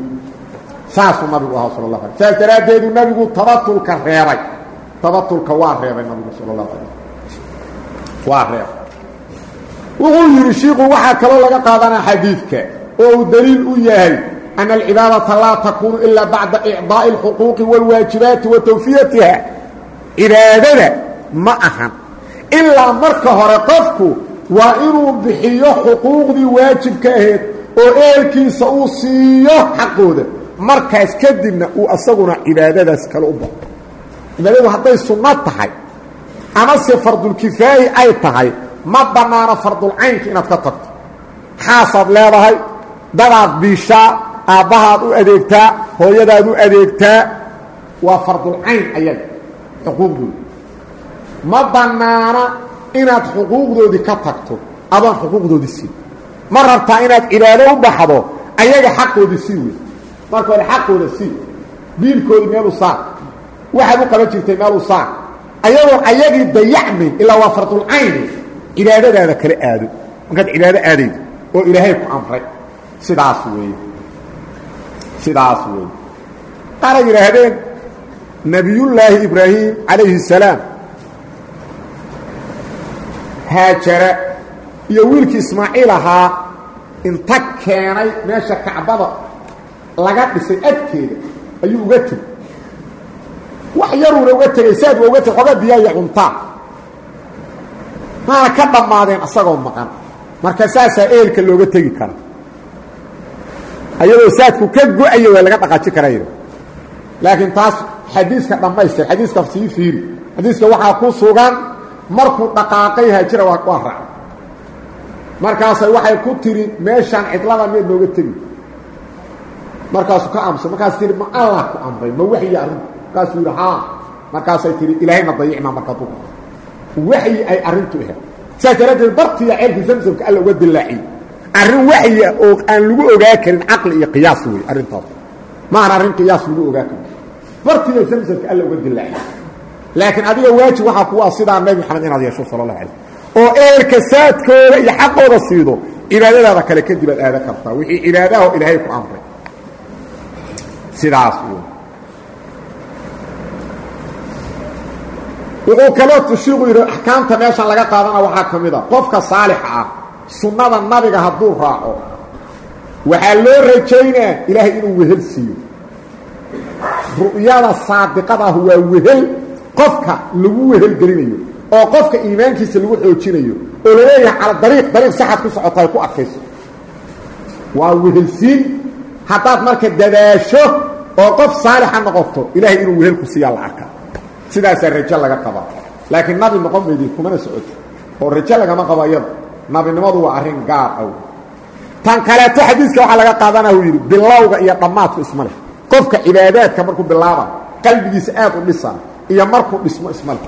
Saasuu nabigu ahaa sal اlahu alay saas daraaddeedu nabigu tabatulka reebay tabatulka waa reebay nabigu sal اlahu alay waa reebay wuxuu yidhi shiiku waxaa kaloo laga qaadanaa xadiidka oo uu daliil u yahay ana alcibaadata laa takuunu ilaa bacda icdaa'i اlxuquuqi wاlwaajibaati wa tawfiyatiha cibaadada ma ahan ilaa marka hore qofku waa inuu bixiyo xuquuqdii waajibka ahayd oo eelkiisa uu siiyo xaqooda markaas kadibna uu asaguna cibaadadaas kale u bao cibaadadu hadday sunno tahay amase fardulkifaayi ay tahay ma bannaano fardulcaynka inaad ka tagto. Xaasaad leedahay dadaad biishaa aabbahaad u adeegtaa hooyadaad u adeegtaa waa fardulcayn ayaga xuquuqdooda ma bannaana inaad xuquuqdoodii ka tagto adoon xuquuqdoodii siin. Ma rabtaa inaad cibaado u baxdo ayaga xaqoodii sii wey marka hore xaqooda sii. Biilkoodii meeluu saar waxaad u qaban jirtay meeluu saar ayadoon ayagii dayacmayn ilaa waa fardulcayni cibaadadaada kala aado. Markaad cibaado aadaydo oo ilaahay ku amray. Sidaas weeye sidaas weeye qaanay yidhaahdeen nebiyullaahi ibraahim calayhi الsalaam haajara iyo wiilkii ismaaciil ahaa inta keenay meesha kacbada laga dhisay agteeda ayuu uga tegey wax yaruuna uga tegey saad waa uga tegey xoogaa biyaaya cuntaa maana ka dhammaadeen asagoo maqan. Marka saasaa eelka looga tegi kara ayadoo saadku ka go'aya waa laga dhaqaaji karayda laakiin taas xadiiska dhammaystir xadiiska sii fiiri. Xadiiska waxaa ku sugan markuu dhaqaaqay haajira waa raacay. Markaasay waxay ku tiri meeshaan cidlada miyaad nooga tegi. Markaasuu ka amsay markaas tihi ma allah ku amray ma waxyi arrintu markaasuu yidhi haa. Markaasay tihi ilaahayna dayicmaa marka du waxyi ay arrintu ahayd. Saas daraaddeed bartiya ceelkii samsamka alla uga dilaaciyey arrin waxyi ah oo aan lagu ogaa karin caqli iyo qiyaas wey arrintaas. Maahan arrin qiyaas lagu ogaa karin. Bartiya samsamka alla uga dilaaciyey laakiin adiga waajib waxaa kuwa sidaa nabi maxamed inaad yeesho sala allah alay oo eerka saadkooda iyo xaqooda siido cibaadadaada kale kadib aad aada kartaa. Wixii cibaadaho ilaahay ku amray. Sidaas wuxuu kaloo tushiiqu yidhi axkaamta meeshan laga qaadana waxaa ka mid a qofka saalixa ah sunnada nabiga hadduu raaco waxaa loo rajaynaa ilaahay inuu wehel siiyo. Ru'yada saadiqadaah waa wehel qofka lagu wehel gelinayo oo qofka iimaankiisa lagu xoojinayo oo la leeyahay cala dariiq dariiq saxad ku socota ay ku adkayso. Waa wehelsiin haddaad marka dadaasho oo qof saalixa noqoto ilaahay inuu wehelku siiyaa la arkaa sidaasaa rajo laga qabaa laakiin nabi noqon maydii kumana socoto oo rajo lagama qabo iyada nabinimadu waa arrin gaar aw. Tan kaleeto xadiiska waxaa laga qaadana uu yidhi bilowga iyo dhammaadku isma leh. Qofka cibaadaadka markuu bilaaba qalbigiisa aad u dhisaa iyo markuu dhismo isma leh.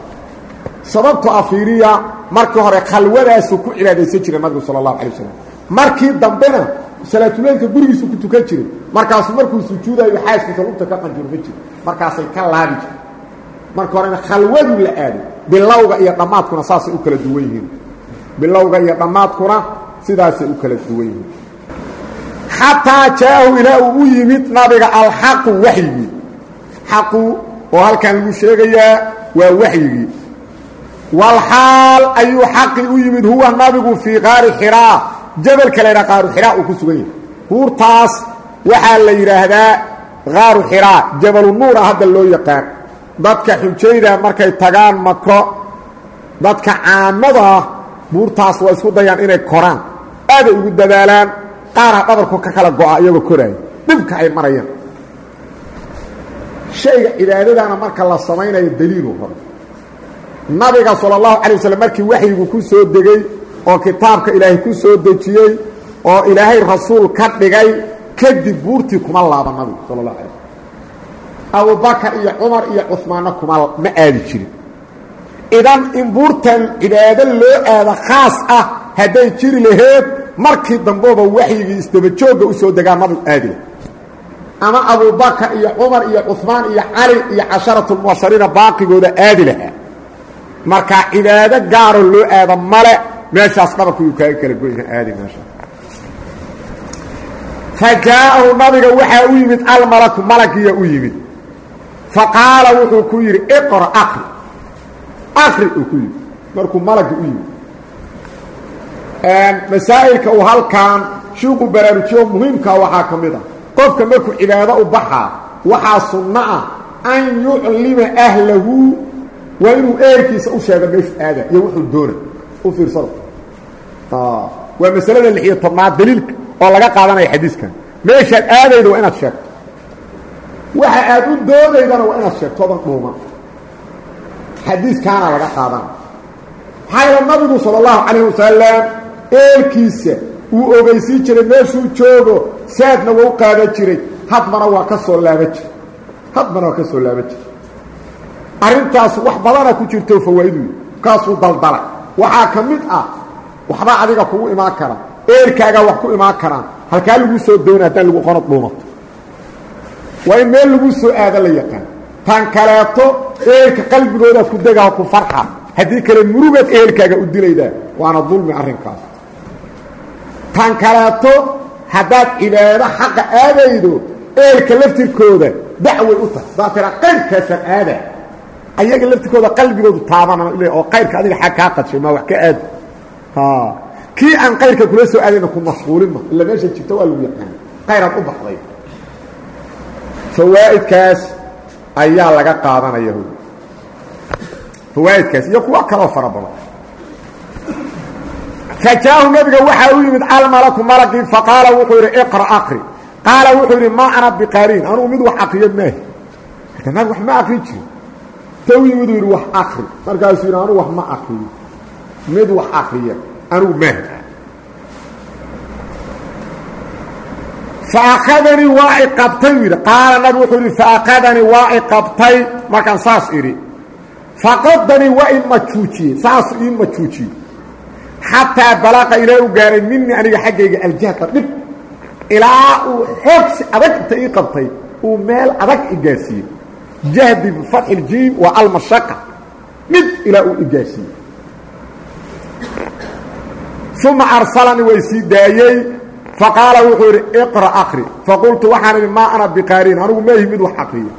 Sababto a fiiriya markii hore khalwadaasu ku cibaadaysan jiray nabigu sala allahu alay wasalam markii dambena salaatuleylka gurigiisu ku tukan jiray markaasuu markuu sujuudayo xaaskiisa lugta ka qanjurma jira markaasay ka laabi jir marka horena khalwadu la aaday bilowga iyo dhammaadkuna saasay u kala duwan yihiin. Bilowga iyo dhammaadkuna sidaasay u kala duwan yihiin. Xataa jaahu ilaa uu yimid nabiga alxaqu waxyigii. Xaqu oo halkan lagu sheegayaa waa waxyigii. Walxaal ayuu xaqii u yimid huwa nabigu fii qaari xiraa. Jabalka la ydhaha qaaru xiraa uu ku sugan yahay. Huurtaas waxaa la yidhaahdaa qaaru xiraa jabalu nuura hadda loo yaqaan dadka xujayda markay tagaan mako dadka caamadaa ah, buurtaas waa isku dayaan inay koraan. Aaday ugu dadaalaan qaarha ah dhabarku ka kala go'a iyagoo koraaya dhibka ay marayaan. Shayga cibaadadaana marka la samaynayo daliilu rabo nabiga sala allahu calay waslm markii waxyigu ku soo degey oo kitaabka ilaahay ku soo dejiyey oo ilaahay rasuul ka dhigay kadib buurtii kuma laaba nabigu sala allah alay abubakar iyo cumar iyo cumaanna kuma ma aadi jirin. Idan in buurtan cibaado loo aado khaas ah hadday jiri laheed markii dambooba waxyigii isdabajoogga u soo degaa nabigu aadi. Lah ama abubakar iyo cumar iyo cuثmaan iyo cali iyo casharatulmubashariina baaqigooda aadi lahaa. Marka cibaado gaaro loo aado male meeshaas dhabarkuyuu kaaga kala goyna aadi meesha. Fa jaa'ahu nabiga waxaa u yimid almalaku malagiya u yimid faqaala wuxuu ku yidhi iqra aqri. Aqri uu ku yidhi markuu malagi u yimid. Masaa'ilka uu halkan shiiqu baraarujiyo muhiimka waxaa ka mid a. Qofka markuu cibaado u baxaa waxaa sunno ah an yuclima ahlahu waa inuu eerkiisa u sheego meeshu aada iyo wuxuu doona u fiirsado. Waa masalada lixiyo tobnaad daliilka oo laga qaadanaya xadiiskan meeshaad aadayda waa inaad sheegto waxa aad u doonaydana waa inaad sheegto odan dhuuma. Xadiiskaana laga qaadana maxaa yeele nabigu sala allahu calayh wasalam eelkiisa uu ogeysiin jiray meeshuu joogo saadna waa u qaadan jiray. Hadmana waa ka soo laaba jiray hadmana waa ka soo laaba jiray arrintaas wax badana ku jirto fawaa'idu kaasuu daldalay waxaa ka mid ah waxbaa adiga kugu imaan kara. Eerkaagaa wax ku imaan karaan halkaa laguu soo doona haddaan lagu qonod dhuumato waa in meel laguu soo aado la yaqaan. Tan kaleeto eerka qalbigoodaad ku degaha ku farxa. Haddii kale murugaad eerkaaga u dilaydaa waana dulmi arrinkaas. Tan kaleeto haddaad cibaado xaqa aadaydo eerka laftirkooda dacway u tahay. Daa tiraa qayrkaasaan aada ayaga laftirkooda qalbigoodu taabana oo qayrka adiga xag kaa qadshay maa wax ka aad. Kii aan qayrka kula soo aadayna ku mashquulin ma. Illa meesha jirta waa lagu yaqaan. Qayraad u baxday fawaa'idkaas ayaa laga qaadanaya hu fawaa'idkaas iyo kuwa kaloo fara badan. Fajaahu nabiga waxaa u yimid almalaku malagii faqaala wuxuu yidhi iqra aqri. Qaala wuxuu yidhi maa ana biqaariin anugu mid wax akriyo maahi marka nabig wax ma akri jiri ta u yimid uu yidhi wax akri markaasuu yidhi anugu wax ma akriyo mid wax akriya anugu maahi faakadanii waa i qabtay u yidhi qaala nabig wuxuu yidhi faakadanii waa i qabtay markaan saas idhi faqadanii waa i majuujiyey saasuu ii majuujiyey xataa balaqa ilaa u gaaray minii aniga xaggayga aljahda dhib ilaa uu xoogsi adag inta ii qabtay uu meel adag i gaarsiiyey jahdi bifatxi iljiim waa almashaqa dhib ilaa uu i gaarsiiyey uma arsalanii way sii daayey faqaala wuxuu yidhi iqra akri faqultu waxaan idhi maa ana biqaariin anugu maahi mid wax akriyo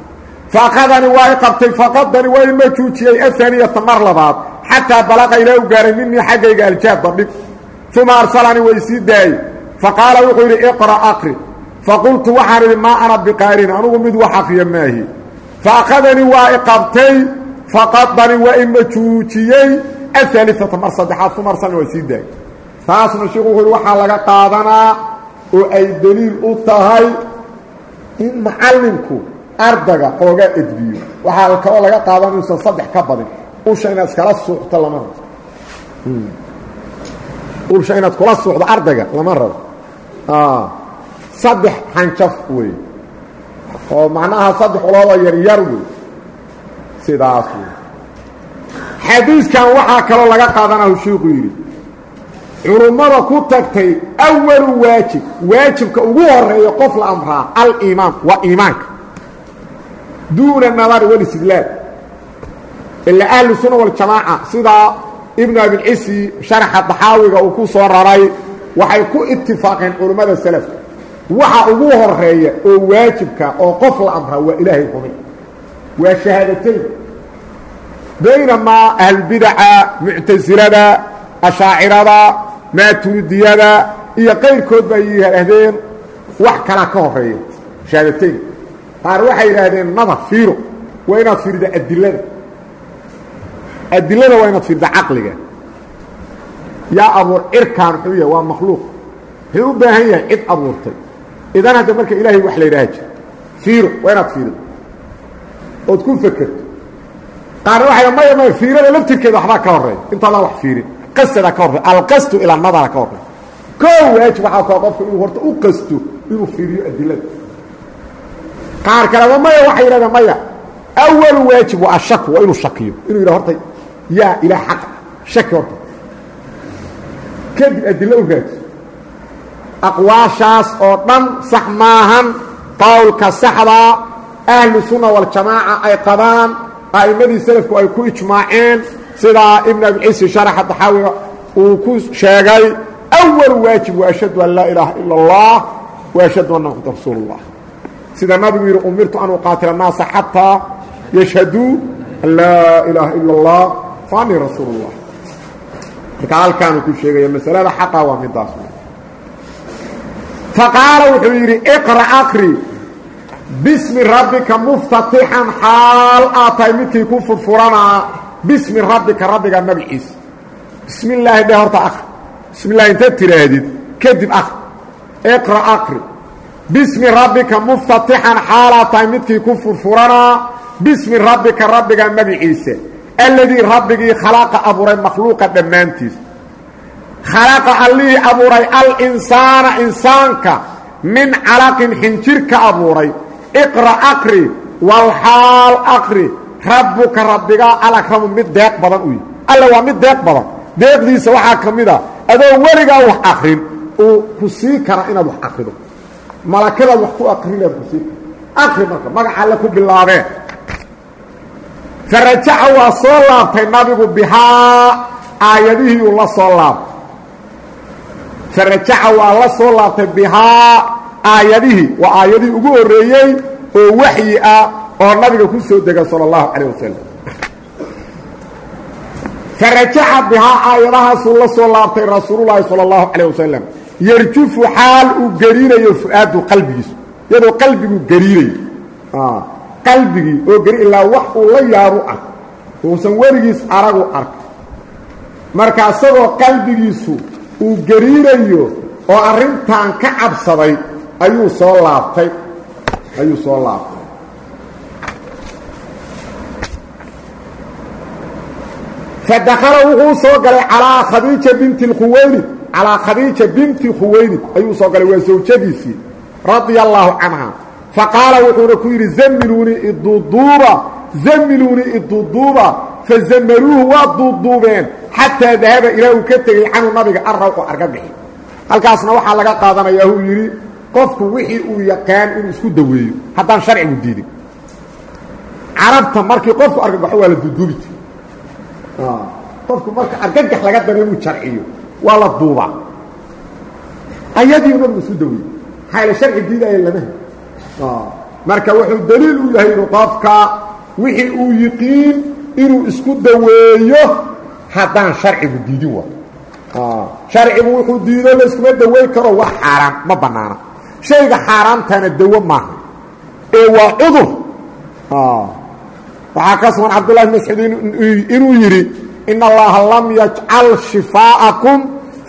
faakadanii waa i qabtay faqadanii waa i majuujiyey ahaniyata mar labaad xataa balaqa ilaa u gaaray minii xaggayga aljaadda dhib uma arsalanii way sii daayey faqaala wuxuu yidhi iqra akri faqultu waxaan idhi maa ana biqaarin anugu mid wax akriya maahi faakadanii waa i qabtay faqadanii waa i majuujiyey ahaaliata mar saddexaad uma arsalanii waa sii daayey taasna sheekhu wuxuu waxaa laga qaadanaa oo ay deliil u tahay in macallinku ardaga xoogaa edbiyo. Waxaa kaloo laga qaadan inuusan saddex ka badin. Usha inaad iskala suuxto lama rabo. Usha inaad kula suuxdo ardayga lama rabo. Saddex xanjaf wey oo macnaha saddex uloodoo yaryar wey sidaas wey xadiiskan waxaa kaloo laga qaadanahu shiiku yidhi culummada ku tagtay awalu waajib. Waajibka ugu horreeya qof la amraa aliimaan. Waa iimaanka. Duuna nadari walistidlaal ilaa ahlu sunna waljamaaca sidaa ibnu abilcisi sharaxa daxaawiga uu ku soo raray waxay ku itifaaqeen culummada salafka. Waxa ugu horreeya oo waajibka oo qof la amraa waa ilaahay rumi waa shahaadatayn baynamaa ahlbidaca muctasilada ashaacirada maaturidiyada iyo qayrkood ba ay yidhaahdeen. Wax kalaa ka horreeya shahaadatayn qaar waxay yidhaahdeen nadar fiiro waa inaad fiirida adilada. Adilada waa inaad fiirida caqliga. Yaa abuur cirkaan muxuu yahay waa makhluuq. Wuxuu u baahan yahay cid abuurtay? Idan hadda marka ilaahay wax la yidhaha jir fiiro waa inaad fiirido ood ku fekerto qaarna waxay maya maya fiirada laftirkeeda waxbaa ka horreeya intaadaan wax fiirin qasadaa ka horreeya alqastu ilaa nadara ka horreeya. Koo waajib waxaa kaa qofka inuu horta u qasto inuu fiiriyo adilada qaar kaleba maya waxay yidhahdeen maya awalu waajib waa ashaku waa inuu shakiyo inuu yidhah horta yaa ilaah xaqa shaki horta. Kadib adilo u raadso aqwaashaas oo dhan sax maahan qowlka saxdaa ahlu sunna waljamaaca ay qabaan a'immadii selafku ay ku ijmaaceen sidaa ibn abilciisi sharaxa daxaawiga uu ku sheegay awal waajib wa ashhadu an laa ilaaha ila اllah wa ashhadu anna maxamada rasuulu اllah sida nabigu yidhi umirtu an uqaatila الnaasa xataa yashhaduu an laa ilaaha ila اllah fa anii rasuulu اllah marka halkaanuu ku sheegaya masalada xaqa waa midaas faqaala wuxuu yidhi iqra akri bismi rabbika muftatixan xaal aad tahay midkii ku furfuranaa bismi rabbika rabbiga magaciisa bismi illaahi dheh horta akri bismi illahi intaad tidhaahdid kadib akri iqra akri bismi rabbika muftatixan xaalaad tahay midkii ku furfuranaa bismi rabbika rabbiga magaciisa alladii rabbigii khalaqa abuuray makhluuqa dhammaantiis. Khalaqa allihii abuuray alinsaana insaanka min calaqin xinjir ka abuuray. Iqra akri walxaal akri rabbuka rabbigaa alakramu mid deeq badan u alla waa mid deeq badan. Deeqdiisa waxaa ka mid a adoo weligaa wax akrin uu ku sii kara inaad wax akrido. Malakadaad wax ku akrinaad ku sii kara. Akri marka magaca alle ku bilaabeen farajaca waa soo laabtay nabigu bihaa aayadihii uu la soo laabtay. Farajaca waa la soo laabtay bihaa aayadihii waa aayadihii ugu horreeyey oo waxyi ah oo nabiga ku soo dega salى اllahu calayه wasalam farajaca bihaa aayadahaasuu la soo laabtay rasuululahi salى اllahu calayه wasalam yarjufu xaal uu gariinayo fu-aadu qalbigiisu iyadoo qalbigu gariinayo qalbigii oo gari ilaa wax uu la yaabu ah uusan weligiis aragu ark marka isagoo qalbigiisu uu gariirayo oo arrintan ka cabsaday ayuu soo laabtay ayuu soo laabtay Fadakala wuxuu soo galay calaa khadiija binti khuwaylid calaa khadiija binti khuwaylid ayuu soo galay waa sawjadiisii radia allaahu canha faqaala wuxuuna ku yidhi zamiluunii iduuduuba zamiluunii iduuduuba fazamaluuhu waa duuduubeen xataa dahaba ilaa uu ka tegey canhu nabiga arrawqo argagixi halkaasna waxaa laga qaadanayaa uu yidhi qofku wixii uu yaqaan inuu isku daweeyo haddaan sharcigu diidin. Carabta markii qofku argagaxo waa la duuduubi jir qofku marka argagax laga dano inuu jarciyo waa la duubaa. Ayadiiu nabigu isku daweeyey maxaa ila sharci diidaya lama hel marka wuxuu daliil u yahay inu qofka wixii uu yiqiin inuu isku daweeyo haddaan sharcigu diidin wa sharcigu wuxuu diido layskuma daweyn karo wax xaaraan ma bannaana. Shayga xaaraantana dawo maaha. Ee waa cudur waxaa ka sugan cabdullahi mascuud inuu yidhi in allaha lam yajcal shifaa'akum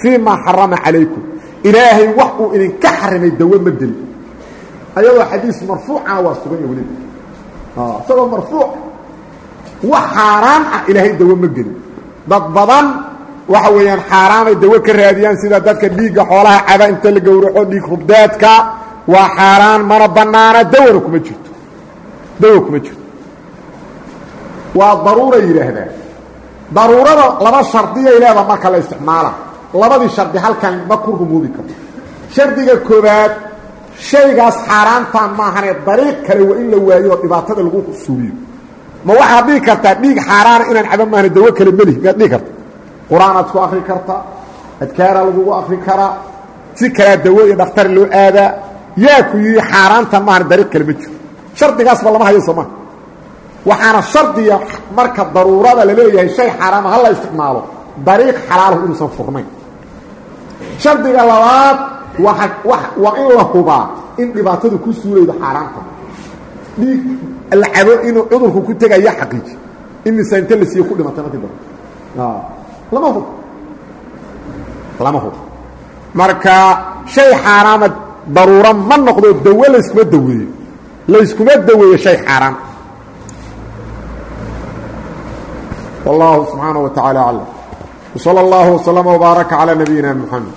fii ma xarama calaykum ilaahay wax uu idinka xarimay dawo ma deli. Ayadoo xadiis marfuucana waa sugan ya weliba. Isagoo marfuuc wax xaaraan ah ilaahay dawo ma gelin dad badan waxa weeyaan xaaraanay dawo ka raadiyaan sida dadka dhiigga xoolaha caba inta la gowraco dhiig rubdaadka waa xaaraan mana bannaana dawona kuma jirto. Dawo kuma jirto waa daruuray yidhaahdaan. Daruurada laba shardiyay leeda marka la isticmaala labadii shardi halkan ma ku rumoobi karto. Shardiga koobaad shaygaas xaaraantaan maahanee dariiq kale waa in la waayo oo dhibaatada lagu suuliyo ma waxaad dhihi kartaa dhiig xaaraana inaan caba maahane dawo kale melihi miyaad dhihi karta qur'aanaad ku akri kartaa adkaaraa lagugu akri karaa si kalea dawo iyo dhakhtar loo aadaa. Yaa ku yidhi xaaraantan maahane dariiq kale ma jiro. Shardigaasba lama hayo sooma waxaana shardiga marka daruurada la leeyahay shay xaaraama ha la isticmaalo dariiq xalaalahu inuusan furnayn. Shardiga labaad waa in la hubaa in dhibaatadu ku suulaydo xaaraanta dhiig la cabo inuu cudurku ku tegaya xaqiiji in misaante la siiye ku dhimatay markii dambe lama hub. Lama hub. Marka shay xaaraama daruuro ma noqdo dawo layskuma daweeyo. Layskuma daweeyo shay wاllahu subxaanaه wa tacala aclam wslى اllahu وslma وbaaraka calى nabiyina mxamed